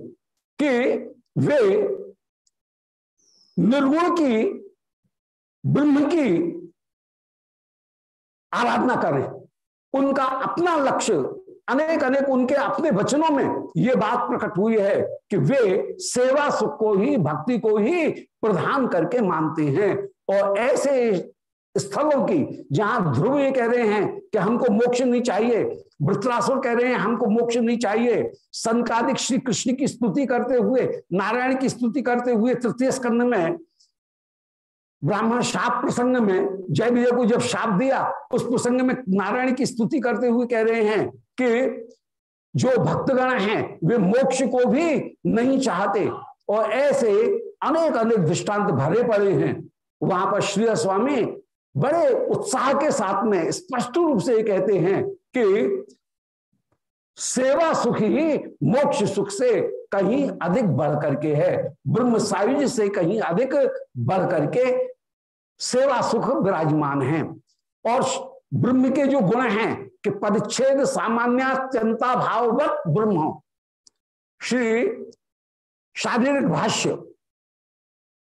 कि वे निर्गुण की, ब्रह्म की आराधना करें। उनका अपना लक्ष्य अनेक अनेक उनके अपने वचनों में ये बात प्रकट हुई है कि वे सेवा सुख को ही, भक्ति को ही प्रधान करके मानते हैं। और ऐसे स्थलों की, जहाँ ध्रुव ये कह रहे हैं कि हमको मोक्ष नहीं चाहिए वृत्रासुर कह रहे हैं, हमको मोक्ष नहीं चाहिए। संकादिक श्री कृष्ण की स्तुति करते हुए, नारायण की स्तुति करते हुए तृतीय स्कंद में, ब्राह्मण शाप प्रसंग में, जय विजय को जब शाप दिया, उस प्रसंग में नारायण की स्तुति करते हुए कह रहे हैं कि जो भक्तगण हैं, वे मोक्ष को भी नहीं चाहते। और ऐसे अनेक अनेक दृष्टांत भरे पड़े हैं। वहाँ पर श्री स्वामी बड़े उत्साह के साथ में स्पष्ट रूप से कहते हैं कि सेवा सुख ही, मोक्ष सुख से कहीं अधिक बढ़ करके है। ब्रह्म सायुज से कहीं अधिक बढ़ करके सेवा सुख विराजमान है। और ब्रह्म के जो गुण हैं कि परिच्छेद सामान्यता भाववत ब्रह्म श्री शारीरिक भाष्य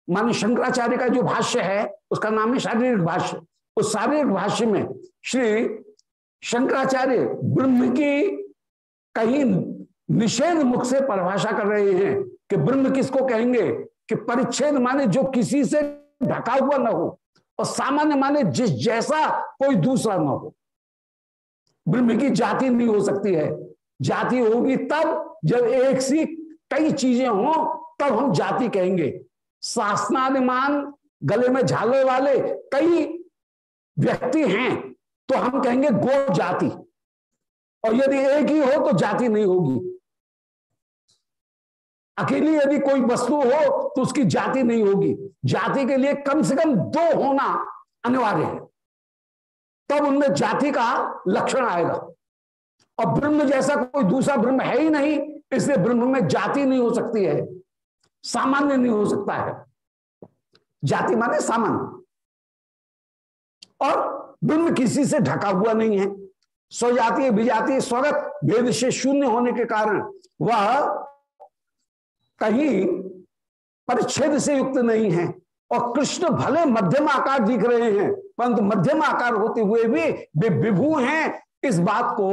माने शंकराचार्य का जो भाष्य है, उसका नाम है शारीरिक भाष्य। उस शारीरिक भाष्य में श्री शंकराचार्य ब्रह्म की कहीं निषेध मुख से परिभाषा कर रहे हैं कि ब्रह्म किसको कहेंगे? कि परिच्छेद माने जो किसी से ढका हुआ ना हो और सामान्य माने जिस जैसा कोई दूसरा ना हो। ब्रह्म की जाति नहीं हो सकती है। जाति होगी तब जब एक सी कई चीज़ें हो, तब हम जाति कहेंगे। शासनादिमान गले में झाले वाले कई व्यक्ति हैं तो हम कहेंगे गो जाति। और यदि एक ही हो तो जाति नहीं होगी। अकेली यदि कोई वस्तु हो तो उसकी जाति नहीं होगी। जाति के लिए कम से कम दो होना अनिवार्य है। तब उनमें जाति का लक्षण आएगा। और ब्रह्म जैसा कोई दूसरा ब्रह्म है ही नहीं, इसलिए ब्रह्म में जाति नहीं हो सकती है। सामान्य नहीं हो सकता है। जाति माने सामान्य। और ब्रह्म किसी से ढका हुआ नहीं है। स्वजातीय विजातीय स्वगत भेद से शून्य होने के कारण वह कहीं परिच्छेद से युक्त नहीं है और कृष्ण भले मध्यम आकार दिख रहे हैं, परंतु मध्यम आकार होते हुए भी वे विभू हैं। इस बात को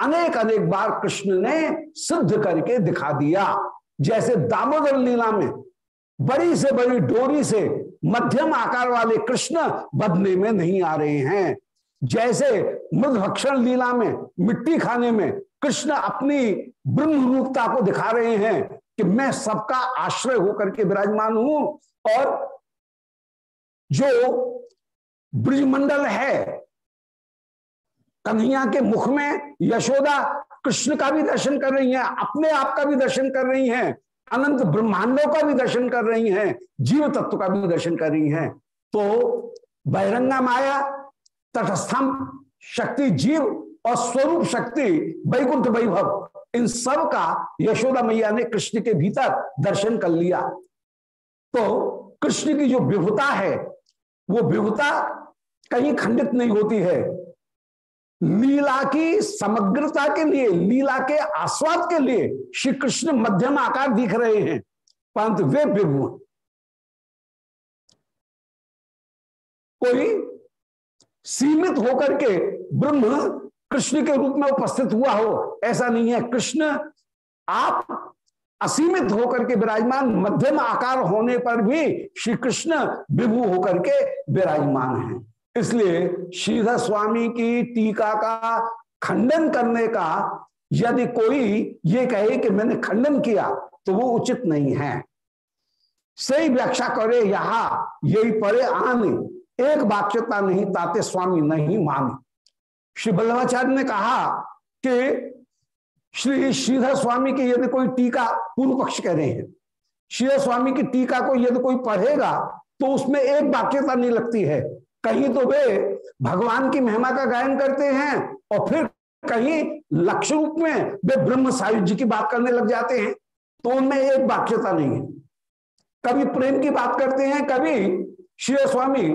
अनेक अनेक बार कृष्ण ने सिद्ध करके दिखा दिया। जैसे दामोदर लीला में बड़ी से बड़ी डोरी से मध्यम आकार वाले कृष्ण बदने में नहीं आ रहे हैं। जैसे मृदभक्षण लीला में, मिट्टी खाने में कृष्ण अपनी ब्रह्म रूपता को दिखा रहे हैं कि मैं सबका आश्रय होकर के विराजमान हूँ और जो ब्रिजमंडल है, कन्हैया के मुख में यशोदा कृष्ण का भी दर्शन कर रही हैं, अपने आप का भी दर्शन कर रही हैं अनंत ब्रह्मांडों का भी दर्शन कर रही हैं, जीव तत्व का भी दर्शन कर रही हैं। तो बहिरंगा माया, तटस्थम, शक्ति जीव और स्वरूप शक्ति, वैकुंठ वैभव, इन सब का यशोदा मैया ने कृष्ण के भीतर दर्शन कर लिया। तो कृष्ण की जो विभुता है, वो विभुता कहीं खंडित नहीं होती है। लीला की समग्रता के लिए, लीला के आस्वाद के लिए श्री कृष्ण मध्यम आकार दिख रहे हैं। परंतु वे विभु कोई सीमित होकर के ब्रह्म कृष्ण के रूप में उपस्थित हुआ हो, ऐसा नहीं है। कृष्ण आप असीमित होकर के विराजमान, मध्यम आकार होने पर भी श्री कृष्ण विभु होकर के विराजमान है। इसलिए श्रीधर स्वामी की टीका का खंडन करने का यदि कोई ये कहे कि मैंने खंडन किया तो वो उचित नहीं है। सही व्याख्या करे यहा, यही पड़े आने। एक वाक्यता नहीं, ताते स्वामी नहीं माने। श्री बल्लभाचार्य ने कहा कि श्री श्रीधर स्वामी की यदि कोई टीका पूर्व पक्ष कह रहे हैं श्रीधर स्वामी की टीका को यदि कोई पढ़ेगा तो उसमें एक वाक्यता नहीं लगती है। कहीं तो वे भगवान की महिमा का गायन करते हैं और फिर कहीं लक्ष्य रूप में वे ब्रह्म सायुज्य की बात करने लग जाते हैं। तो उनमें एक वाक्यता नहीं है। कभी प्रेम की बात करते हैं, कभी श्री स्वामी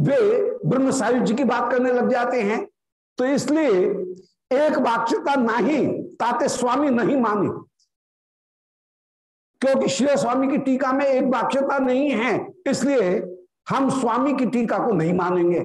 वे ब्रह्म सायुज्य की बात करने लग जाते हैं। तो इसलिए एक वाक्यता नहीं, ताते स्वामी नहीं माने। क्योंकि श्री स्वामी की टीका में एक वाक्यता नहीं है, इसलिए हम स्वामी की टीका को नहीं मानेंगे।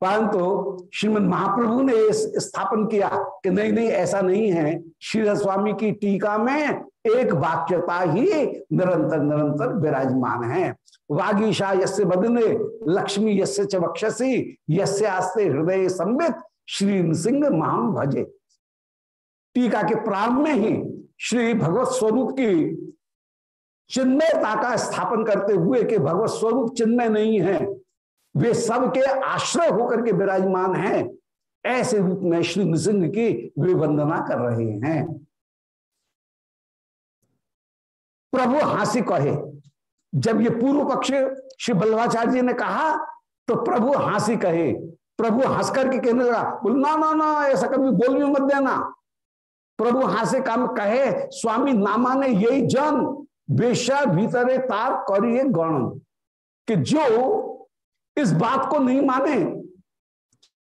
परंतु श्रीमद महाप्रभु ने स्थापन किया कि नहीं नहीं ऐसा नहीं है। श्री स्वामी की टीका में एक वाक्यता ही निरंतर निरंतर विराजमान है। वागीशा यसे बदने, लक्ष्मी यसे च बक्षसी यस्य आस्ते हृदय संबित श्री सिंह महाम भजे। टीका के प्रारंभ में ही श्री भगवत स्वरूप की चिन्मयता का स्थापन करते हुए कि भगवत स्वरूप चिन्मय नहीं है। वे सबके आश्रय होकर के विराजमान हैं। ऐसे रूप में श्री नृसिंह की वे वंदना कर रहे हैं। प्रभु हासी कहे। जब ये पूर्व पक्ष श्री बल्लभाचार्य ने कहा तो प्रभु हासी कहे। प्रभु हंस करके कहने लगा, बोल, ना ना ना, ऐसा कभी बोल भी मत देना। प्रभु हासे काम कहे, स्वामी नामा ने यही जन बेशा भीतरे तार करिए गण कि जो इस बात को नहीं माने,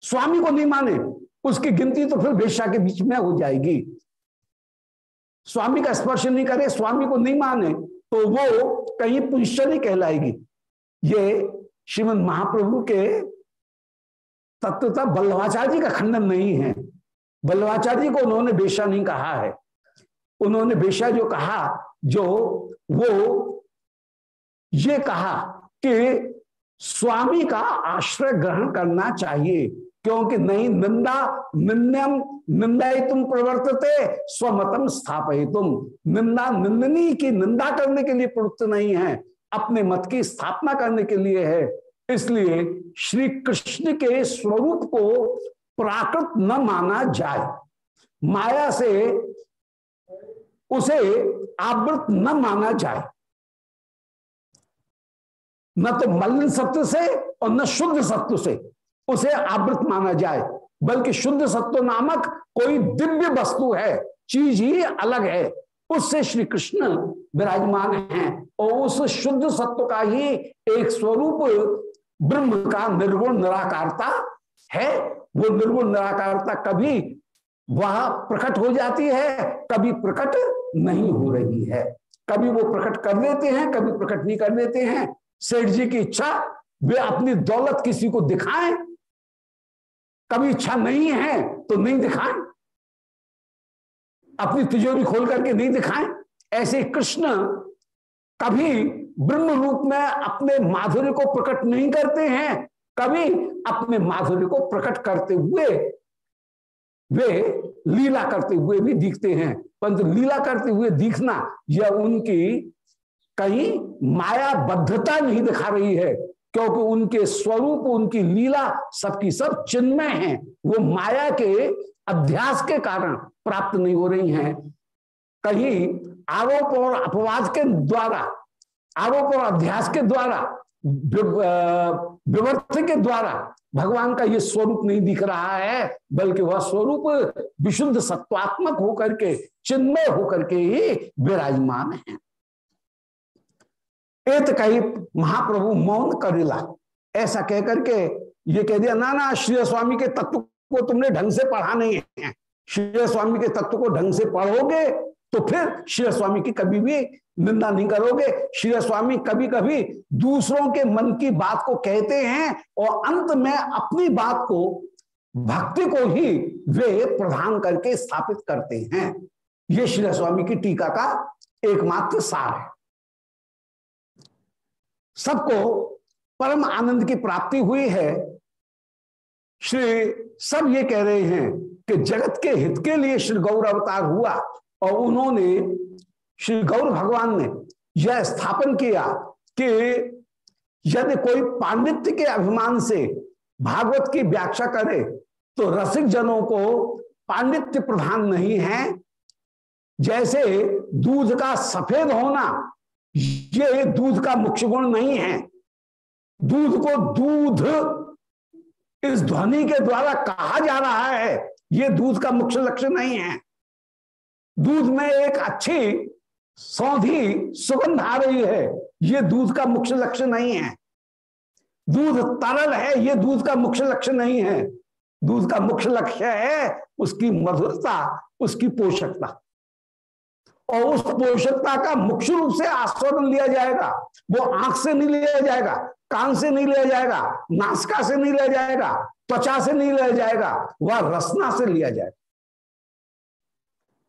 स्वामी को नहीं माने, उसकी गिनती तो फिर बेशा के बीच में हो जाएगी। स्वामी का स्पर्श नहीं करे, स्वामी को नहीं माने तो वो कहीं पुष्चरी कहलाएगी। ये श्रीमद महाप्रभु के तत्वता बल्लभाचार्य जी का खंडन नहीं है। बल्लभाचार्य को उन्होंने बेशा नहीं कहा है। उन्होंने बेशा जो कहा जो वो ये कहा कि स्वामी का आश्रय ग्रहण करना चाहिए, क्योंकि नहीं, निंदा निंदा तुम प्रवर्तते स्वमतम स्थापय तुम निंदा, निंदनी की निंदा करने के लिए प्रवृत्त नहीं है, अपने मत की स्थापना करने के लिए है। इसलिए श्री कृष्ण के स्वरूप को प्राकृत न माना जाए। माया से उसे आवृत न माना जाए। न तो मलिन सत्व से और न शुद्ध सत्व से उसे आवृत माना जाए, बल्कि शुद्ध सत्व नामक कोई दिव्य वस्तु है, चीज़ ही अलग है। उससे श्री कृष्ण विराजमान हैं और उस शुद्ध सत्व का ही एक स्वरूप ब्रह्म का निर्गुण निराकारता है। वो निर्गुण निराकारता कभी वह प्रकट हो जाती है, कभी प्रकट नहीं हो रही है। कभी वो प्रकट कर देते हैं, कभी प्रकट नहीं कर देते हैं। सेठ जी की इच्छा, वे अपनी दौलत किसी को दिखाएँ। कभी इच्छा नहीं है तो नहीं दिखाएँ। अपनी तिजोरी खोल करके नहीं दिखाएँ। ऐसे कृष्ण कभी ब्रह्म रूप में अपने माधुर्य को प्रकट नहीं करते हैं। कभी अपने माधुर्य को प्रकट करते हुए, वे लीला करते हुए भी दिखते हैं। परंतु लीला करते हुए दिखना, यह उनकी कहीं माया बद्धता नहीं दिखा रही है, क्योंकि उनके स्वरूप, उनकी लीला सबकी सब चिन्मय है। वो माया के अध्यास के कारण प्राप्त नहीं हो रही हैं। कहीं आरोप और अपवाद के द्वारा, आरोप और अध्यास के द्वारा विवर्त के द्वारा भगवान का ये स्वरूप नहीं दिख रहा है, बल्कि वह स्वरूप विशुद्ध सत्वात्मक होकर के, चिन्मय होकर के ही विराजमान है। एत कही महाप्रभु मौन करेला। ऐसा कहकर के ये कह दिया, ना ना, श्री स्वामी के तत्व को तुमने ढंग से पढ़ा नहीं है। श्री स्वामी के तत्व को ढंग से पढ़ोगे तो फिर श्री स्वामी की कभी भी निंदा नहीं करोगे। श्री स्वामी कभी कभी दूसरों के मन की बात को कहते हैं और अंत में अपनी बात को, भक्ति को ही वे प्रधान करके स्थापित करते हैं। ये श्री स्वामी की टीका का एकमात्र सार है। सबको परम आनंद की प्राप्ति हुई है। श्री सब ये कह रहे हैं कि जगत के हित के लिए श्री गौर अवतार हुआ और उन्होंने श्री गौर भगवान ने यह स्थापन किया कि यदि कोई पांडित्य के अभिमान से भागवत की व्याख्या करे तो रसिक जनों को पांडित्य प्रधान नहीं है। जैसे दूध का सफ़ेद होना, ये दूध का मुख्य गुण नहीं है। दूध को दूध इस ध्वनि के द्वारा कहा जा रहा है, ये दूध का मुख्य लक्ष्य नहीं है। दूध में एक अच्छी सौधी सुगंध आ रही है। ये दूध का मुख्य लक्ष्य नहीं है। दूध तरल है, ये दूध का मुख्य लक्ष्य नहीं है। दूध का मुख्य लक्ष्य है उसकी मधुरता, उसकी पोषकता। और उस पोषकता का मुख्य रूप से आस्वादन लिया जाएगा। वो आँख से नहीं लिया जाएगा, कान से नहीं लिया जाएगा, नासका से नहीं लिया जाएगा, त्वचा से नहीं लिया जाएगा, वह रसना से लिया जाएगा।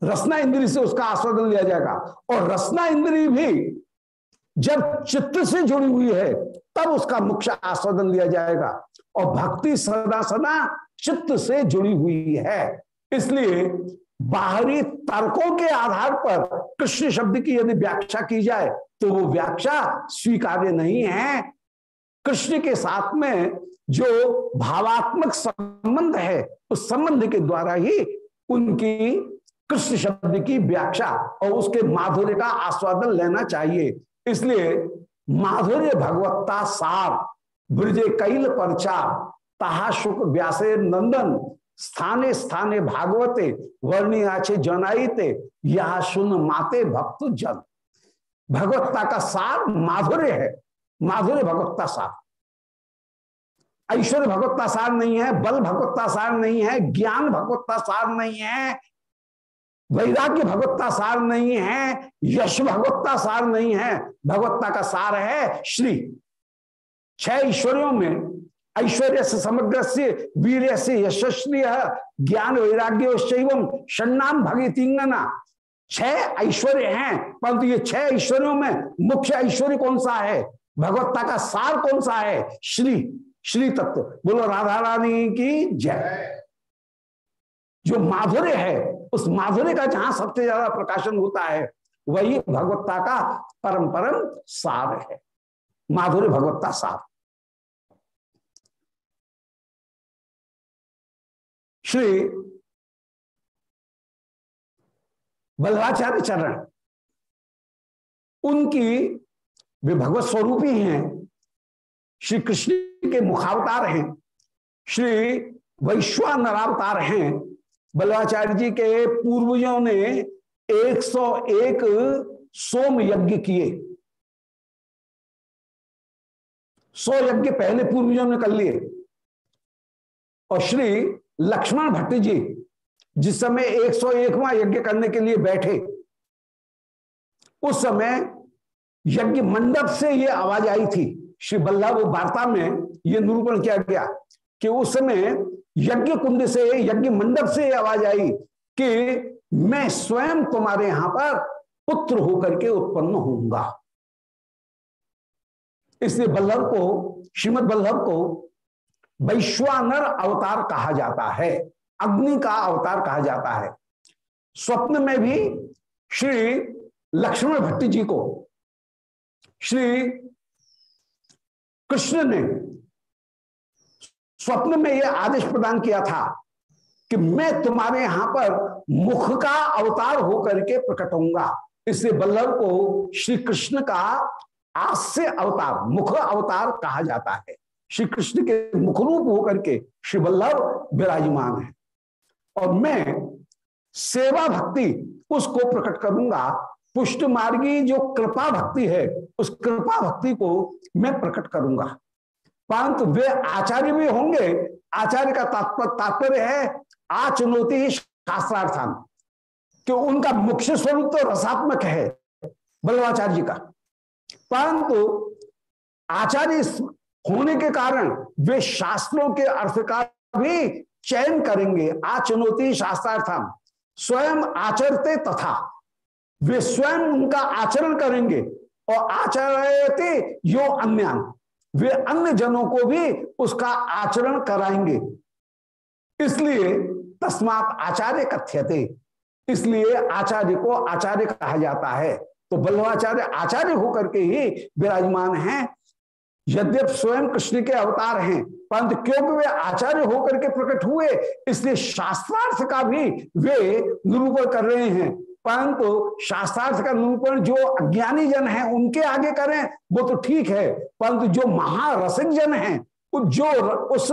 रसना इंद्री से उसका आस्वादन लिया जाएगा। और रसना इंद्री भी जब चित्त से जुड़ी हुई है, तब उसका मुख्य आस्वादन लिया जाएगा। और भक्ति सदा सदा चित्त से जुड़ी हुई है। इसलिए बाहरी तर्कों के आधार पर कृष्ण शब्द की यदि व्याख्या की जाए तो वो व्याख्या स्वीकार्य नहीं है। कृष्ण के साथ में जो भावात्मक संबंध है, उस संबंध के द्वारा ही उनकी कृष्ण शब्द की व्याख्या और उसके माधुर्य का आस्वादन लेना चाहिए। इसलिए माधुर्य भगवत्ता सार, ब्रजे कैल परचा, तहा शुक व्यासे नंदन, स्थाने स्थाने भागवते, वर्णी आचे जनाईते, यह सुन माते भक्त जन। भगवत्ता का सार माधुर्य है। माधुर्य भगवत्ता सार। ऐश्वर्य भगवत्ता सार नहीं है, बल भगवत्ता सार नहीं है, ज्ञान भगवत्ता सार नहीं है वैराग्य भगवत्ता सार नहीं है, यश भगवत्ता सार नहीं है। भगवत्ता का सार है श्री। छह ऐश्वर्यों में ऐश्वर्य से, समग्र से, वीर से, यशस्वी ज्ञान वैराग्य शैवम, षण्णाम भगतींगना छह ऐश्वर्य हैं, परंतु ये छह ऐश्वर्यों में मुख्य ऐश्वर्य कौन सा है? भगवत्ता का सार कौन सा है? श्री। श्री तत्व। बोलो राधा रानी की जय। जो माधुर्य है उस माधुर्य का जहाँ सबसे ज़्यादा प्रकाशन होता है, वही भगवत्ता का परम परम सार है। माधुर्य भगवत्ता सार। श्री बल्लाचार्य चरण, उनकी वे भगवत स्वरूपी हैं, श्री कृष्ण के मुखावतार हैं, श्री वैश्वानरावतार हैं बल्लाचार्य जी के पूर्वजों ने 101 सोम यज्ञ किए। सौ यज्ञ पहले पूर्वजों ने कर लिए। और श्री लक्ष्मण भट्ट जी जिस समय 101वां यज्ञ करने के लिए बैठे, उस समय यज्ञ मंडप से ये आवाज़ आई थी। श्री बल्लभ वार्ता में ये निरूपण किया गया कि उस समय यज्ञ कुंड से यज्ञ मंडप से आवाज़ आई कि मैं स्वयं तुम्हारे यहाँ पर पुत्र होकर के उत्पन्न होऊँगा। इसलिए बल्लभ को, श्रीमद बल्लभ को वैश्वानर अवतार कहा जाता है, अग्नि का अवतार कहा जाता है। स्वप्न में भी श्री लक्ष्मण भट्ट जी को, श्री कृष्ण ने स्वप्न में यह आदेश प्रदान किया था कि मैं तुम्हारे यहाँ पर मुख का अवतार होकर के प्रकट होऊँगा इसलिए बल्लभ को श्री कृष्ण का आस्य अवतार, मुख अवतार कहा जाता है। श्री कृष्ण के मुखरूप होकर के श्री बल्लभ विराजमान है। और मैं सेवा भक्ति उसको प्रकट करूँगा। पुष्ट मार्गी जो कृपा भक्ति है, उस कृपा भक्ति को मैं प्रकट करूँगा। परंतु वे आचार्य भी होंगे। आचार्य का तात्पर्य है आचुनौती ही शास्त्रार्थान। कि उनका मुख्य स्वरूप तो रसात्मक है, बल्लवाचार्य का। परंतु आचार्य होने के कारण वे शास्त्रों के अर्थ का भी चयन करेंगे। आचुनौती शास्त्रार्थान। स्वयं आचरते तथा वे स्वयं उनका आचरण करेंगे और आचरते यो अन्यान। वे अन्य जनों को भी उसका आचरण कराएँगे। इसलिए तस्मात आचार्य कथ्यते, इसलिए आचार्य को आचार्य कहा जाता है। तो बल्लवाचार्य आचार्य होकर के ही विराजमान हैं। यद्यप स्वयं कृष्ण के अवतार हैं, परंतु क्योंकि वे आचार्य होकर के प्रकट हुए, इसलिए शास्त्रार्थ का भी वे निरूपण कर रहे हैं। परंतु शास्त्रार्थ का निरूपण जो अज्ञानी जन है, उनके आगे करें, वो तो ठीक है, परंतु जो महारसिक जन है जो उस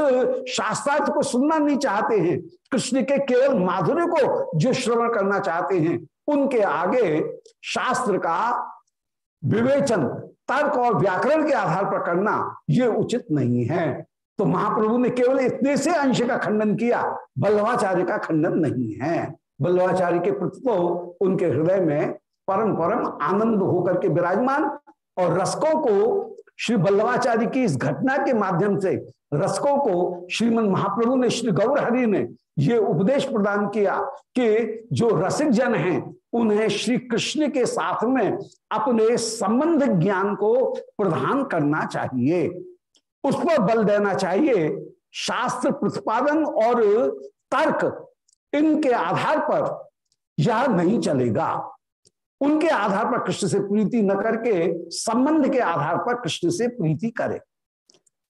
शास्त्रार्थ को सुनना नहीं चाहते हैं, कृष्ण के केवल माधुर्य को जो श्रवण करना चाहते हैं, उनके आगे शास्त्र का विवेचन, तर्क और व्याकरण के आधार पर करना, ये उचित नहीं है। तो महाप्रभु ने केवल इतने से अंश का खंडन किया बल्लवाचार्य का खंडन नहीं है। बल्लवाचार्य के प्रति तो उनके हृदय में परम परम आनंद होकर के विराजमान और रसकों को श्री बल्लवाचार्य की इस घटना के माध्यम से रसकों को श्रीमद महाप्रभु ने, श्री गौर हरि ने ये उपदेश प्रदान किया कि जो रसिक जन हैं, उन्हें श्री कृष्ण के साथ में अपने संबंध ज्ञान को प्रदान करना चाहिए। उस पर बल देना चाहिए। शास्त्र प्रतिपादन और तर्क इनके आधार पर यह नहीं चलेगा। उनके आधार पर कृष्ण से प्रीति न करके, संबंध के आधार पर कृष्ण से प्रीति करे।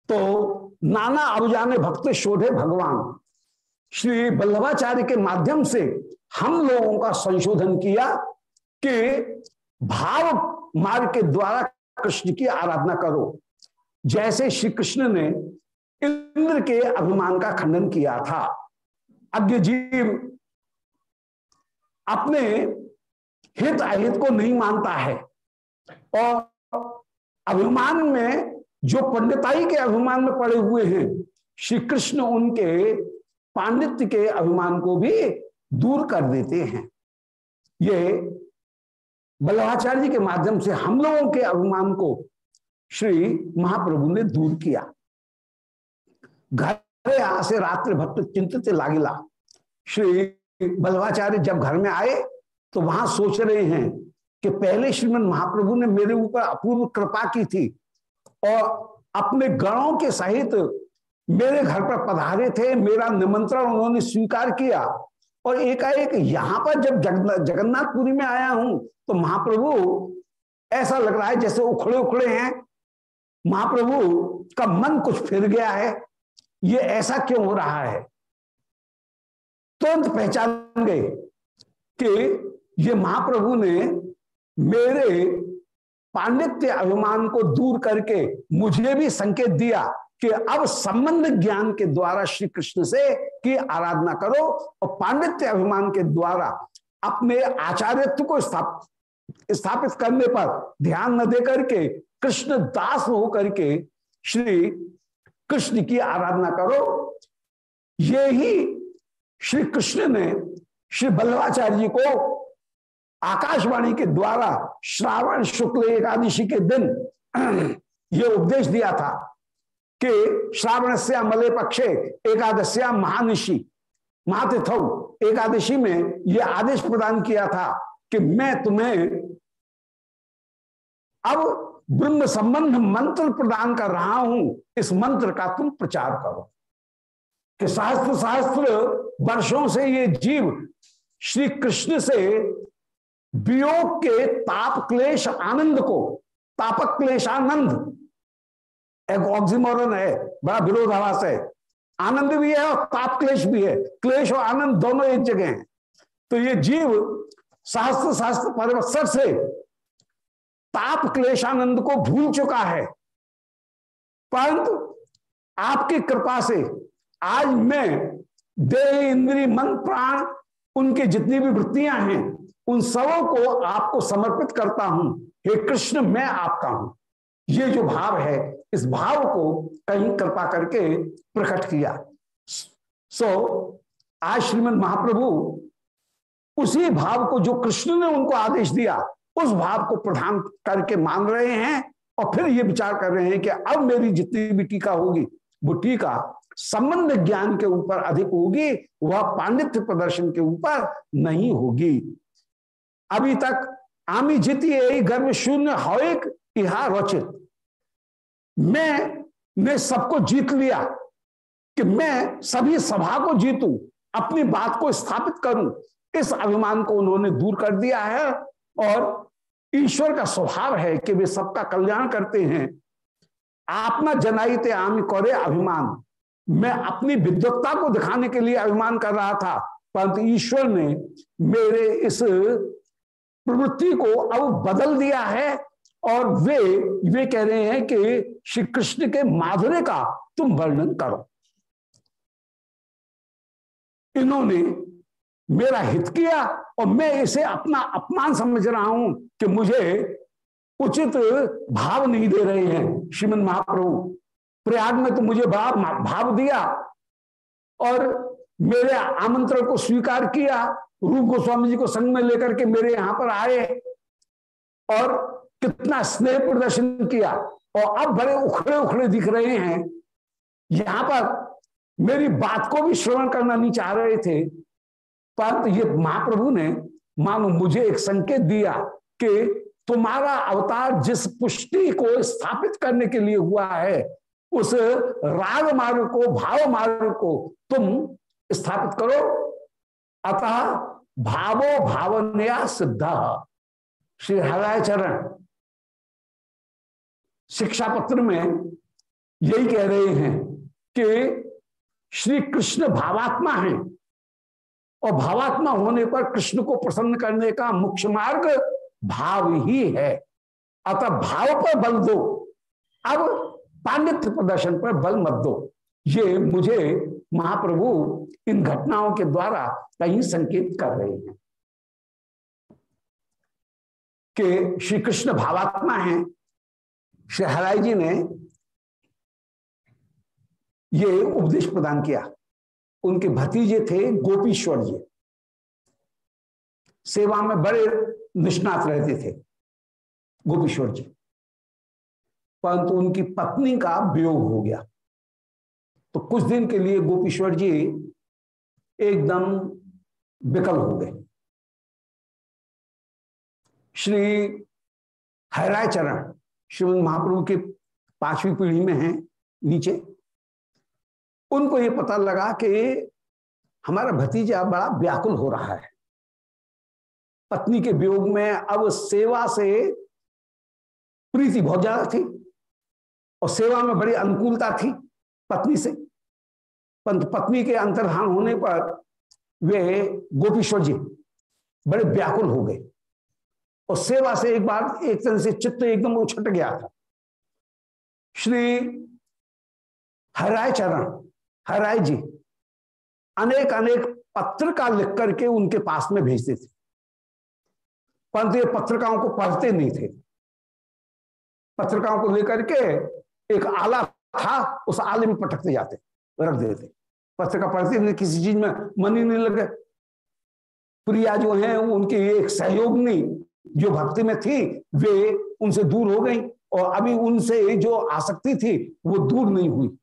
तो नाना अवजाने भक्त शोधे भगवान। श्री बल्लभाचार्य के माध्यम से हम लोगों का संशोधन किया कि भाव मार्ग के द्वारा कृष्ण की आराधना करो। जैसे श्री कृष्ण ने इंद्र के अभिमान का खंडन किया था। अज्ञ जीव अपने हित अहित को नहीं मानता है। और अभिमान में, जो पंडिताई के अभिमान में पड़े हुए हैं श्री कृष्ण उनके पांडित्य के अभिमान को भी दूर कर देते हैं। ये बल्लभाचार्य के माध्यम से हम लोगों के अभिमान को श्री महाप्रभु ने दूर किया। घर आ से रात्रि भक्त चिंतित लागिला। श्री बल्लभाचार्य जब घर में आए तो वहाँ सोच रहे हैं कि पहले श्रीमद महाप्रभु ने मेरे ऊपर अपूर्व कृपा की थी और अपने गणों के सहित मेरे घर पर पधारे थे, मेरा निमंत्रण उन्होंने स्वीकार किया। और एकाएक यहाँ पर जब जगन्नाथपुरी में आया हूँ तो महाप्रभु, ऐसा लग रहा है जैसे उखड़े उखड़े हैं। महाप्रभु, का मन कुछ फिर गया है। ये ऐसा क्यों हो रहा है? तुरंत तो पहचान गए कि ये महाप्रभु ने मेरे पांडित्य अभिमान को दूर करके मुझे भी संकेत दिया कि अब संबंध ज्ञान के द्वारा श्री कृष्ण से की आराधना करो और पांडित्य अभिमान के द्वारा अपने आचार्यत्व को स्थापित स्थापित करने पर ध्यान न दे करके कृष्ण दास होकर के श्री कृष्ण की आराधना करो। ये ही श्री कृष्ण ने श्री बल्लभाचार्य जी को आकाशवाणी के द्वारा श्रावण शुक्ल एकादशी के दिन ये उपदेश दिया था कि श्रावण से मले पक्षे एकादश्या महानिशी महातिथ एकादशी में यह आदेश प्रदान किया था कि मैं तुम्हें अब ब्रह्म संबंध मंत्र प्रदान कर रहा हूँ, इस मंत्र का तुम प्रचार करो। कि सहस्त्र सहस्त्र वर्षों से ये जीव श्री कृष्ण से वियोग के ताप क्लेश आनंद को, तापक क्लेश आनंद एक ऑक्सीमोरन है, बड़ा विरोधाभास है। आनंद भी है और ताप क्लेश भी है। क्लेश और आनंद दोनों एक जगह हैं। तो ये जीव शास्त्र शास्त्र परिवत्सर से ताप क्लेशानंद को भूल चुका है। परंतु आपकी कृपा से आज मैं देह इंद्री मन प्राण उनके जितनी भी वृत्तियाँ हैं उन सबों को आपको समर्पित करता हूँ। हे कृष्ण मैं आपका हूँ। ये जो भाव है इस भाव को कहीं कृपा करके प्रकट किया। सो so, आज श्रीमद महाप्रभु उसी भाव को जो कृष्ण ने उनको आदेश दिया उस भाव को प्रधान करके मान रहे हैं और फिर ये विचार कर रहे हैं कि अब मेरी जितनी भी टीका होगी, वो टीका संबंध ज्ञान के ऊपर अधिक होगी, वह पांडित्य प्रदर्शन के ऊपर नहीं होगी। अभी तक आमी जिती गर्भ शून्य हौक इहा रचित। मैं ने सबको जीत लिया कि मैं सभी सभा को जीतूं, अपनी बात को स्थापित करूँ, इस अभिमान को उन्होंने दूर कर दिया है और ईश्वर का स्वभाव है कि वे सबका कल्याण करते हैं। आपना जनाइते आमी करे अभिमान। मैं अपनी विद्वत्ता को दिखाने के लिए अभिमान कर रहा था, परंतु ईश्वर ने मेरे इस प्रवृत्ति को अब बदल दिया है और वे वे कह रहे हैं कि श्री कृष्ण के माधुर्य का तुम वर्णन करो। इन्होंने मेरा हित किया और मैं इसे अपना अपमान समझ रहा हूँ कि मुझे उचित भाव नहीं दे रहे हैं श्रीमद महाप्रभु। प्रयाग में तो मुझे भाव भाव दिया और मेरे आमंत्रण को स्वीकार किया, रूप गोस्वामी जी को संग में लेकर के मेरे यहाँ पर आए और कितना स्नेह प्रदर्शन किया और अब बड़े उखड़े उखड़े दिख रहे हैं। यहाँ पर मेरी बात को भी श्रवण करना नहीं चाह रहे थे। परंतु ये महाप्रभु ने, मानो मुझे एक संकेत दिया कि तुम्हारा अवतार जिस पुष्टि को स्थापित करने के लिए हुआ है, उस राग मार्ग को भाव मार्ग को तुम स्थापित करो। अतः भावो भावनया सिद्ध। श्री हराय चरण, शिक्षा पत्र में यही कह रहे हैं कि श्री कृष्ण भावात्मा है। और भावात्मा होने पर कृष्ण को प्रसन्न करने का मुख्य मार्ग भाव ही है। अतः भाव पर बल दो। अब पांडित्य प्रदर्शन पर बल मत दो। ये मुझे महाप्रभु इन घटनाओं के द्वारा कहीं संकेत कर रहे हैं कि श्री कृष्ण भावात्मा है। श्री हराई जी ने ये उपदेश प्रदान किया। उनके भतीजे थे गोपीश्वर जी। सेवा में बड़े निष्णात रहते थे गोपीश्वर जी। परंतु उनकी पत्नी का वियोग हो गया। तो कुछ दिन के लिए गोपीश्वर जी एकदम विकल हो गए। श्री हराय चरण महाप्रभु के पांचवी पीढ़ी में हैं, नीचे। उनको ये पता लगा कि हमारा भतीजा बड़ा व्याकुल हो रहा है। पत्नी के वियोग में अब सेवा से प्रीति बहुत ज़्यादा थी और सेवा में बड़ी अनुकूलता थी पत्नी से। पत्नी के अंतर्धान होने पर वे गोपीश्वर जी बड़े व्याकुल हो गए और सेवा से एक बार एक तरह से चित्त एकदम उछट गया था। श्री हराय चरण हराय जी। अनेक अनेक पत्र का लिख करके उनके पास में भेजते थे। परंतु ये पत्रिकाओं को पढ़ते नहीं थे। पत्रिकाओं को लेकर के एक आला था, उस आले में पटकते जाते, रख देते। पत्रिका पढ़ते नहीं, किसी चीज़ में मन ही नहीं लगे। प्रिया जो है, उनकी एक सहयोगनी जो भक्ति में थी, वे उनसे दूर हो गई और अभी उनसे जो आसक्ति थी, वो दूर नहीं हुई।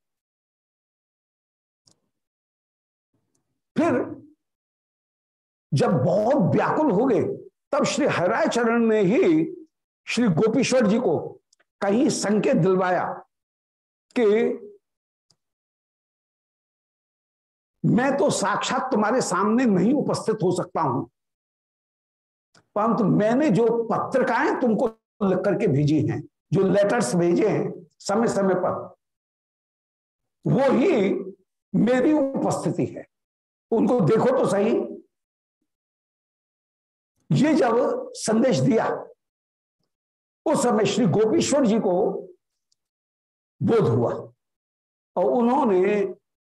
फिर जब बहुत व्याकुल हो गए, तब श्री हराय चरण ने ही श्री गोपीश्वर जी को कहीं संकेत दिलवाया कि मैं तो साक्षात तुम्हारे सामने नहीं उपस्थित हो सकता हूँ। परंतु मैंने जो पत्रिकाएँ तुमको लिख करके भेजी हैं, जो लेटर्स भेजे हैं समय समय पर, वो ही मेरी उपस्थिति है। उनको देखो तो सही। ये जब संदेश दिया, उस समय श्री गोपीश्वर जी को बोध हुआ और उन्होंने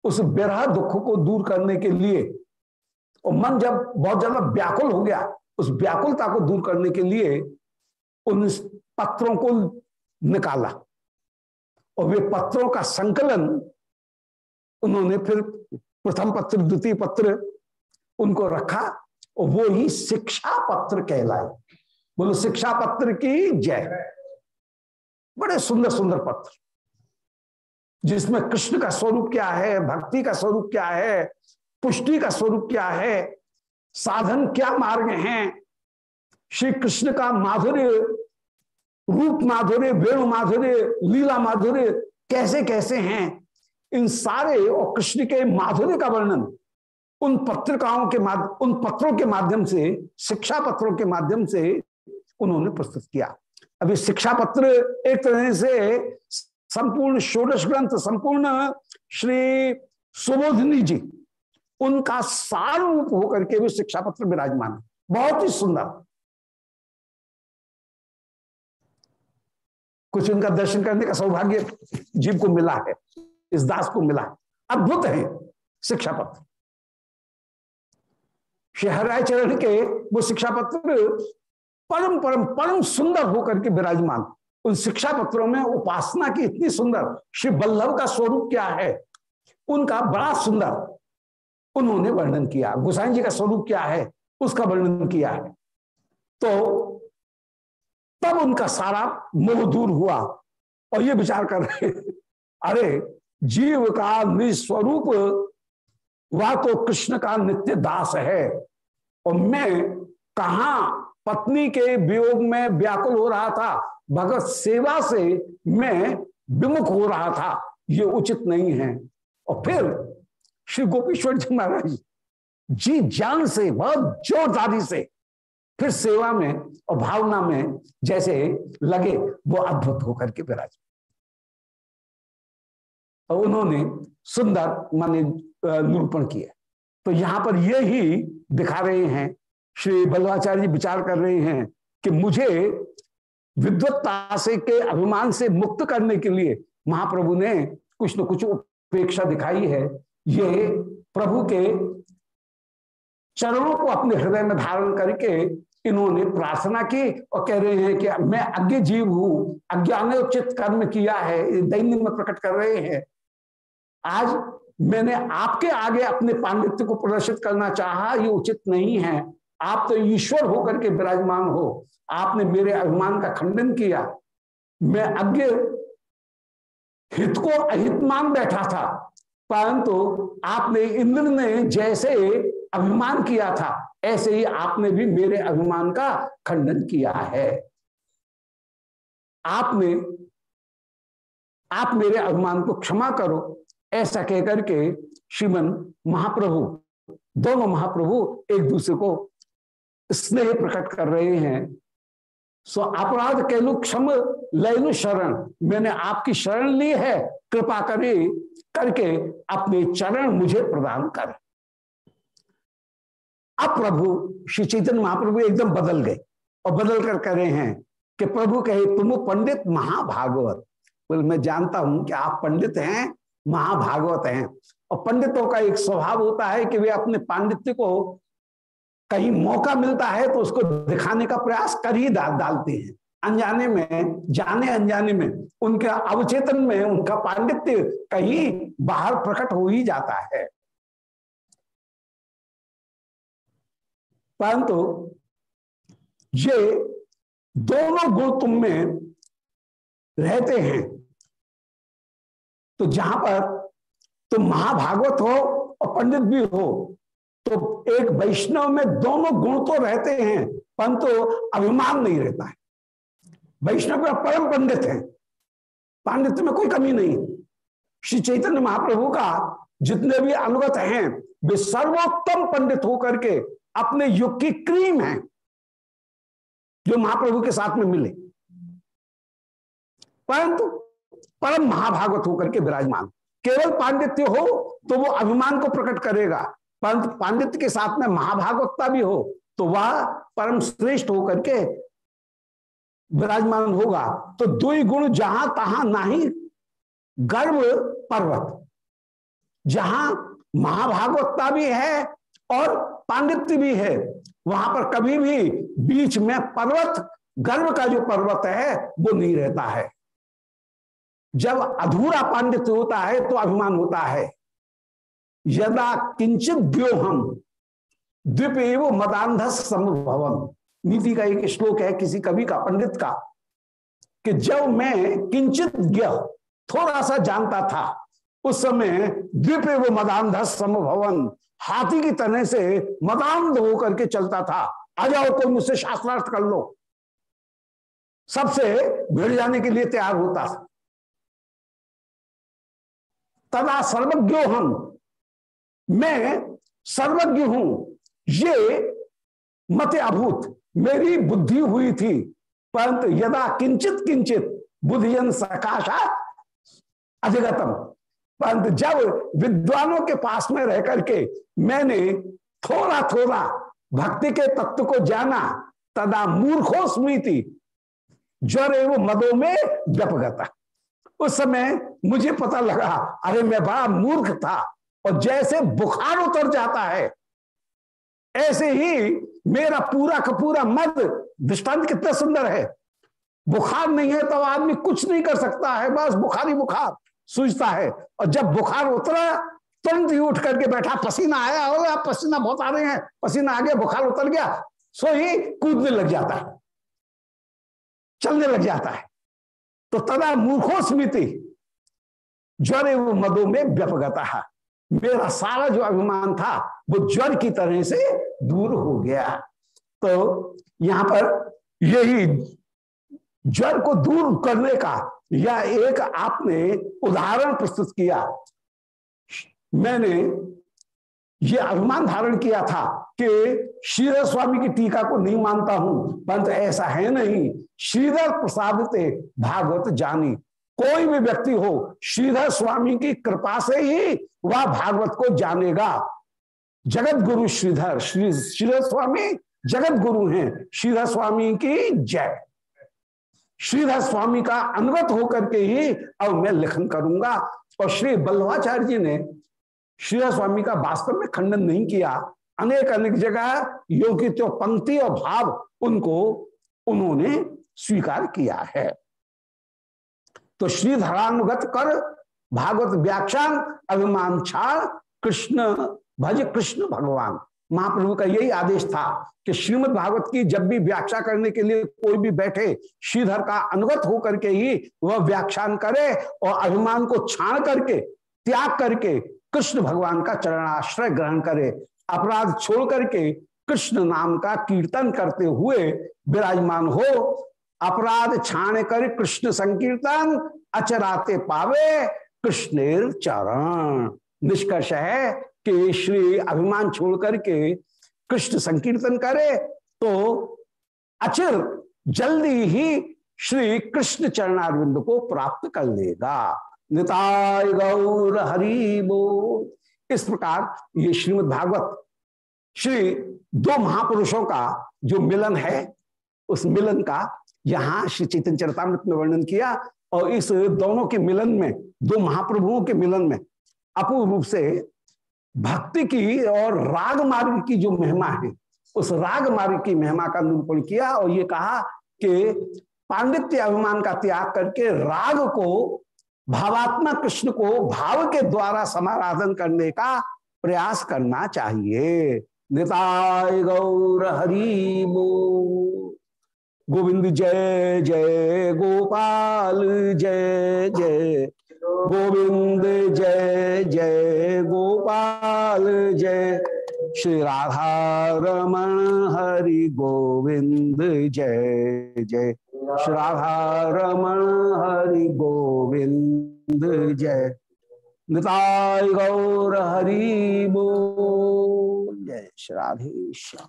उस विरह दुख को दूर करने के लिए और मन जब बहुत ज़्यादा व्याकुल हो गया, उस व्याकुलता को दूर करने के लिए उन पत्रों को निकाला और वे पत्रों का संकलन उन्होंने फिर प्रथम पत्र, द्वितीय पत्र उनको रखा और वो ही शिक्षा पत्र कहलाए। बोलो, शिक्षा पत्र की जय। बड़े सुंदर सुंदर पत्र। जिसमें कृष्ण का स्वरूप क्या है, भक्ति का स्वरूप क्या है, पुष्टि का स्वरूप क्या है, साधन क्या मार्ग हैं, श्री कृष्ण का माधुर्य, रूप माधुर्य, वेणु माधुर्य, लीला माधुर्य कैसे कैसे हैं इन सारे और कृष्ण के माधुर्य का वर्णन, उन पत्रिकाओं के माध्यम उन पत्रों के माध्यम से, शिक्षा पत्रों के माध्यम से उन्होंने प्रस्तुत किया। अभी शिक्षा पत्र एक तरह से संपूर्ण षोडश ग्रंथ, संपूर्ण श्री सुबोधनी जी, उनका सार रूप होकर के भी शिक्षा पत्र विराजमान बहुत ही सुंदर। कुछ उनका दर्शन करने का सौभाग्य जीव को मिला है। इस दास को मिला। अद्भुत है शिक्षा पत्र। शहराय चरण के वो शिक्षा पत्र परम परम परम सुंदर होकर के विराजमान। उन शिक्षा पत्रों में उपासना की इतनी सुंदर, श्री बल्लभ का स्वरूप क्या है? उनका बड़ा सुंदर उन्होंने वर्णन किया। गुसाई जी का स्वरूप क्या है? उसका वर्णन किया है। तो तब उनका सारा मोह दूर हुआ और ये विचार कर रहे अरे जीव का निस्वरूप वह तो कृष्ण का नित्य दास है। और मैं कहा पत्नी के वियोग में व्याकुल हो रहा था? भगत सेवा से मैं विमुख हो रहा था। ये उचित नहीं है। और फिर श्री गोपीश्वर जी महाराज, जी जान से, बहुत जोरदारी से फिर सेवा में और भावना में जैसे लगे, वो अद्भुत होकर के विराज और उन्होंने सुंदर माने निरूपण किया तो यहाँ पर ये ही दिखा रहे हैं, श्री बल्लाचार्य जी विचार कर रहे हैं कि मुझे विद्वत्ता से के अभिमान से मुक्त करने के लिए महाप्रभु ने कुछ न कुछ उपेक्षा दिखाई है। ये प्रभु के चरणों को अपने हृदय में धारण करके इन्होंने प्रार्थना की और कह रहे हैं कि मैं अज्ञ जीव हूँ अज्ञानोचित कर्म किया है दैनिक में प्रकट कर रहे हैं। आज मैंने आपके आगे अपने पांडित्य को प्रदर्शित करना चाहा, ये उचित नहीं है। आप तो ईश्वर होकर के विराजमान हो। आपने मेरे अभिमान का खंडन किया। मैं अज्ञ हित को अहित मान बैठा था, परंतु आपने इंद्र ने जैसे अभिमान किया था, ऐसे ही आपने भी मेरे अभिमान का खंडन किया है। आपने, आप मेरे अभिमान को क्षमा करो। ऐसा कहकर के श्रीमन महाप्रभु, दोनों महाप्रभु एक दूसरे को स्नेह प्रकट कर रहे हैं। सो अपराध कहलू क्षम लयनु शरण, मैंने आपकी शरण ली है, कृपा करे करके अपने चरण मुझे प्रदान कर। अब प्रभु, श्री चैतन्य महाप्रभु एकदम बदल गए और बदल कर कह रहे हैं कि प्रभु कहे, तुम पंडित महाभागवत। बोले, मैं जानता हूँ कि आप पंडित हैं महाभागवत हैं। और पंडितों का एक स्वभाव होता है कि वे अपने पांडित्य को कहीं मौका मिलता है तो उसको दिखाने का प्रयास कर ही डाल डालते हैं। अनजाने में, जाने अनजाने में, उनके अवचेतन में उनका पांडित्य कहीं बाहर प्रकट हो ही जाता है। परंतु ये दोनों गुण तुम में रहते हैं। तो जहाँ पर तुम महाभागवत हो और पंडित भी हो तो एक वैष्णव में दोनों गुण तो रहते हैं, परंतु तो अभिमान नहीं रहता है। वैष्णव का परम पंडित है। पांडित्य में कोई कमी नहीं। श्री चैतन्य महाप्रभु का जितने भी अनुगत हैं, वे सर्वोत्तम पंडित होकर के अपने युग की क्रीम है, जो महाप्रभु के साथ में मिले। परंतु परम महाभागवत होकर के विराजमान। केवल पांडित्य हो तो वो अभिमान को प्रकट करेगा। परंतु पांडित्य के साथ में महाभागवतता भी हो तो वह परम श्रेष्ठ होकर के विराजमान होगा। तो दो गुण जहाँ तहां नाही गर्व पर्वत, जहाँ महाभागवतता भी है और पांडित्य भी है, वहाँ पर कभी भी बीच में पर्वत गर्व का जो पर्वत है, वो नहीं रहता है। जब अधूरा पांडित्य होता है तो अभिमान होता है। यदा किंचित द्यो हम द्वीप एवं मदांध समभवन नीति का एक श्लोक है किसी कवि का, पंडित का, कि जब मैं किंचित ज्ञ थोड़ा सा जानता था, उस समय द्वीप एवं मदांध समभवन हाथी की तरह से मदांध होकर के चलता था। आ जाओ कोई मुझसे शास्त्रार्थ कर लो। सबसे भिड़ जाने के लिए तैयार होता था। तदा सर्वज्ञो हम। मैं सर्वज्ञ हूँ। ये मत अभूत। मेरी बुद्धि हुई थी, परंतु यदा किंचित किंचित बुद्धिजन सकाशा अधिगतम। परंतु जब विद्वानों के पास में रह करके मैंने थोड़ा थोड़ा भक्ति के तत्व को जाना, तदा मूर्खो स्मृति, ज्वर एवं मदों में व्यपगता। उस समय मुझे पता लगा, अरे मैं बड़ा मूर्ख था और जैसे बुखार उतर जाता है, ऐसे ही मेरा पूरा का पूरा मद दृष्टांत कितना सुंदर है। बुखार नहीं है तो आदमी कुछ नहीं कर सकता है, बस बुखार ही बुखार सूझता है। और जब बुखार उतरा, तुरंत ही उठ करके बैठा, पसीना आया हो होगा पसीना बहुत आ रहे हैं, पसीना आ गया, बुखार उतर गया, सो ही कूदने लग जाता है, चलने लग जाता है। तो तदा मूर्खो स्मृति ज्वर मदो में व्यपगता मेरा सारा जो अभिमान था, वो ज्वर की तरह से दूर हो गया। तो यहाँ पर यही ज्वर को दूर करने का या एक आपने उदाहरण प्रस्तुत किया। मैंने ये अभिमान धारण किया था कि श्रीधर स्वामी की टीका को नहीं मानता हूँ, परंतु ऐसा है नहीं। श्रीधर प्रसाद भागवत जानी। कोई भी व्यक्ति हो, श्रीधर स्वामी की कृपा से ही वह भागवत को जानेगा। जगत गुरु श्रीधर, श्री श्रीधर स्वामी जगत गुरु हैं। श्रीधर स्वामी की जय। श्रीधर स्वामी का अनुगत होकर के ही अब मैं लिखन करूँगा। और श्री बल्लभाचार्य जी ने श्रीधर स्वामी का वास्तव में खंडन नहीं किया। अनेक अनेक जगह योगी तो पंक्ति और भाव उनको उन्होंने स्वीकार किया है। तो श्रीधरानुगत कर, भागवत व्याख्यान, अभिमान छाड़ कृष्ण भज कृष्ण भगवान। महाप्रभु का यही आदेश था कि श्रीमद् भागवत की जब भी व्याख्या करने के लिए कोई भी बैठे, श्रीधर का अनुगत होकर के ही वह व्याख्यान करे और अभिमान को छाण करके, त्याग करके कृष्ण भगवान का चरणाश्रय ग्रहण करे। अपराध छोड़ करके कृष्ण नाम का कीर्तन करते हुए विराजमान हो अपराध छाण कर कृष्ण संकीर्तन अचराते पावे, कृष्णेर चरण। निष्कर्ष है कि श्री अभिमान छोड़ करके कृष्ण संकीर्तन करे तो अचिर जल्दी ही श्री कृष्ण चरणारविंद को प्राप्त कर लेगा। निताय गौर हरि बो इस प्रकार ये श्रीमद भागवत, श्री दो महापुरुषों का जो मिलन है, उस मिलन का यहाँ श्री चैतन्य चरतामृत में वर्णन किया और इस दोनों के मिलन में, दो महाप्रभुओं के मिलन में अपूर्व रूप से भक्ति की और राग मार्ग की जो महिमा है, उस राग मार्ग की महिमा का निरूपण किया और ये कहा कि पांडित्य अभिमान का त्याग करके राग को, भावात्मा कृष्ण को भाव के द्वारा समाराधन करने का प्रयास करना चाहिए। निताय गौर हरि गोविंद जय जय गोपाल, जय जय गोविंद, जय जय गोपाल, जय श्री राधा रमण हरि गोविंद, जय जय श्री राधा रमण हरि गोविंद, जय निताय गौर हरि बो जय श्री राधेश्याम।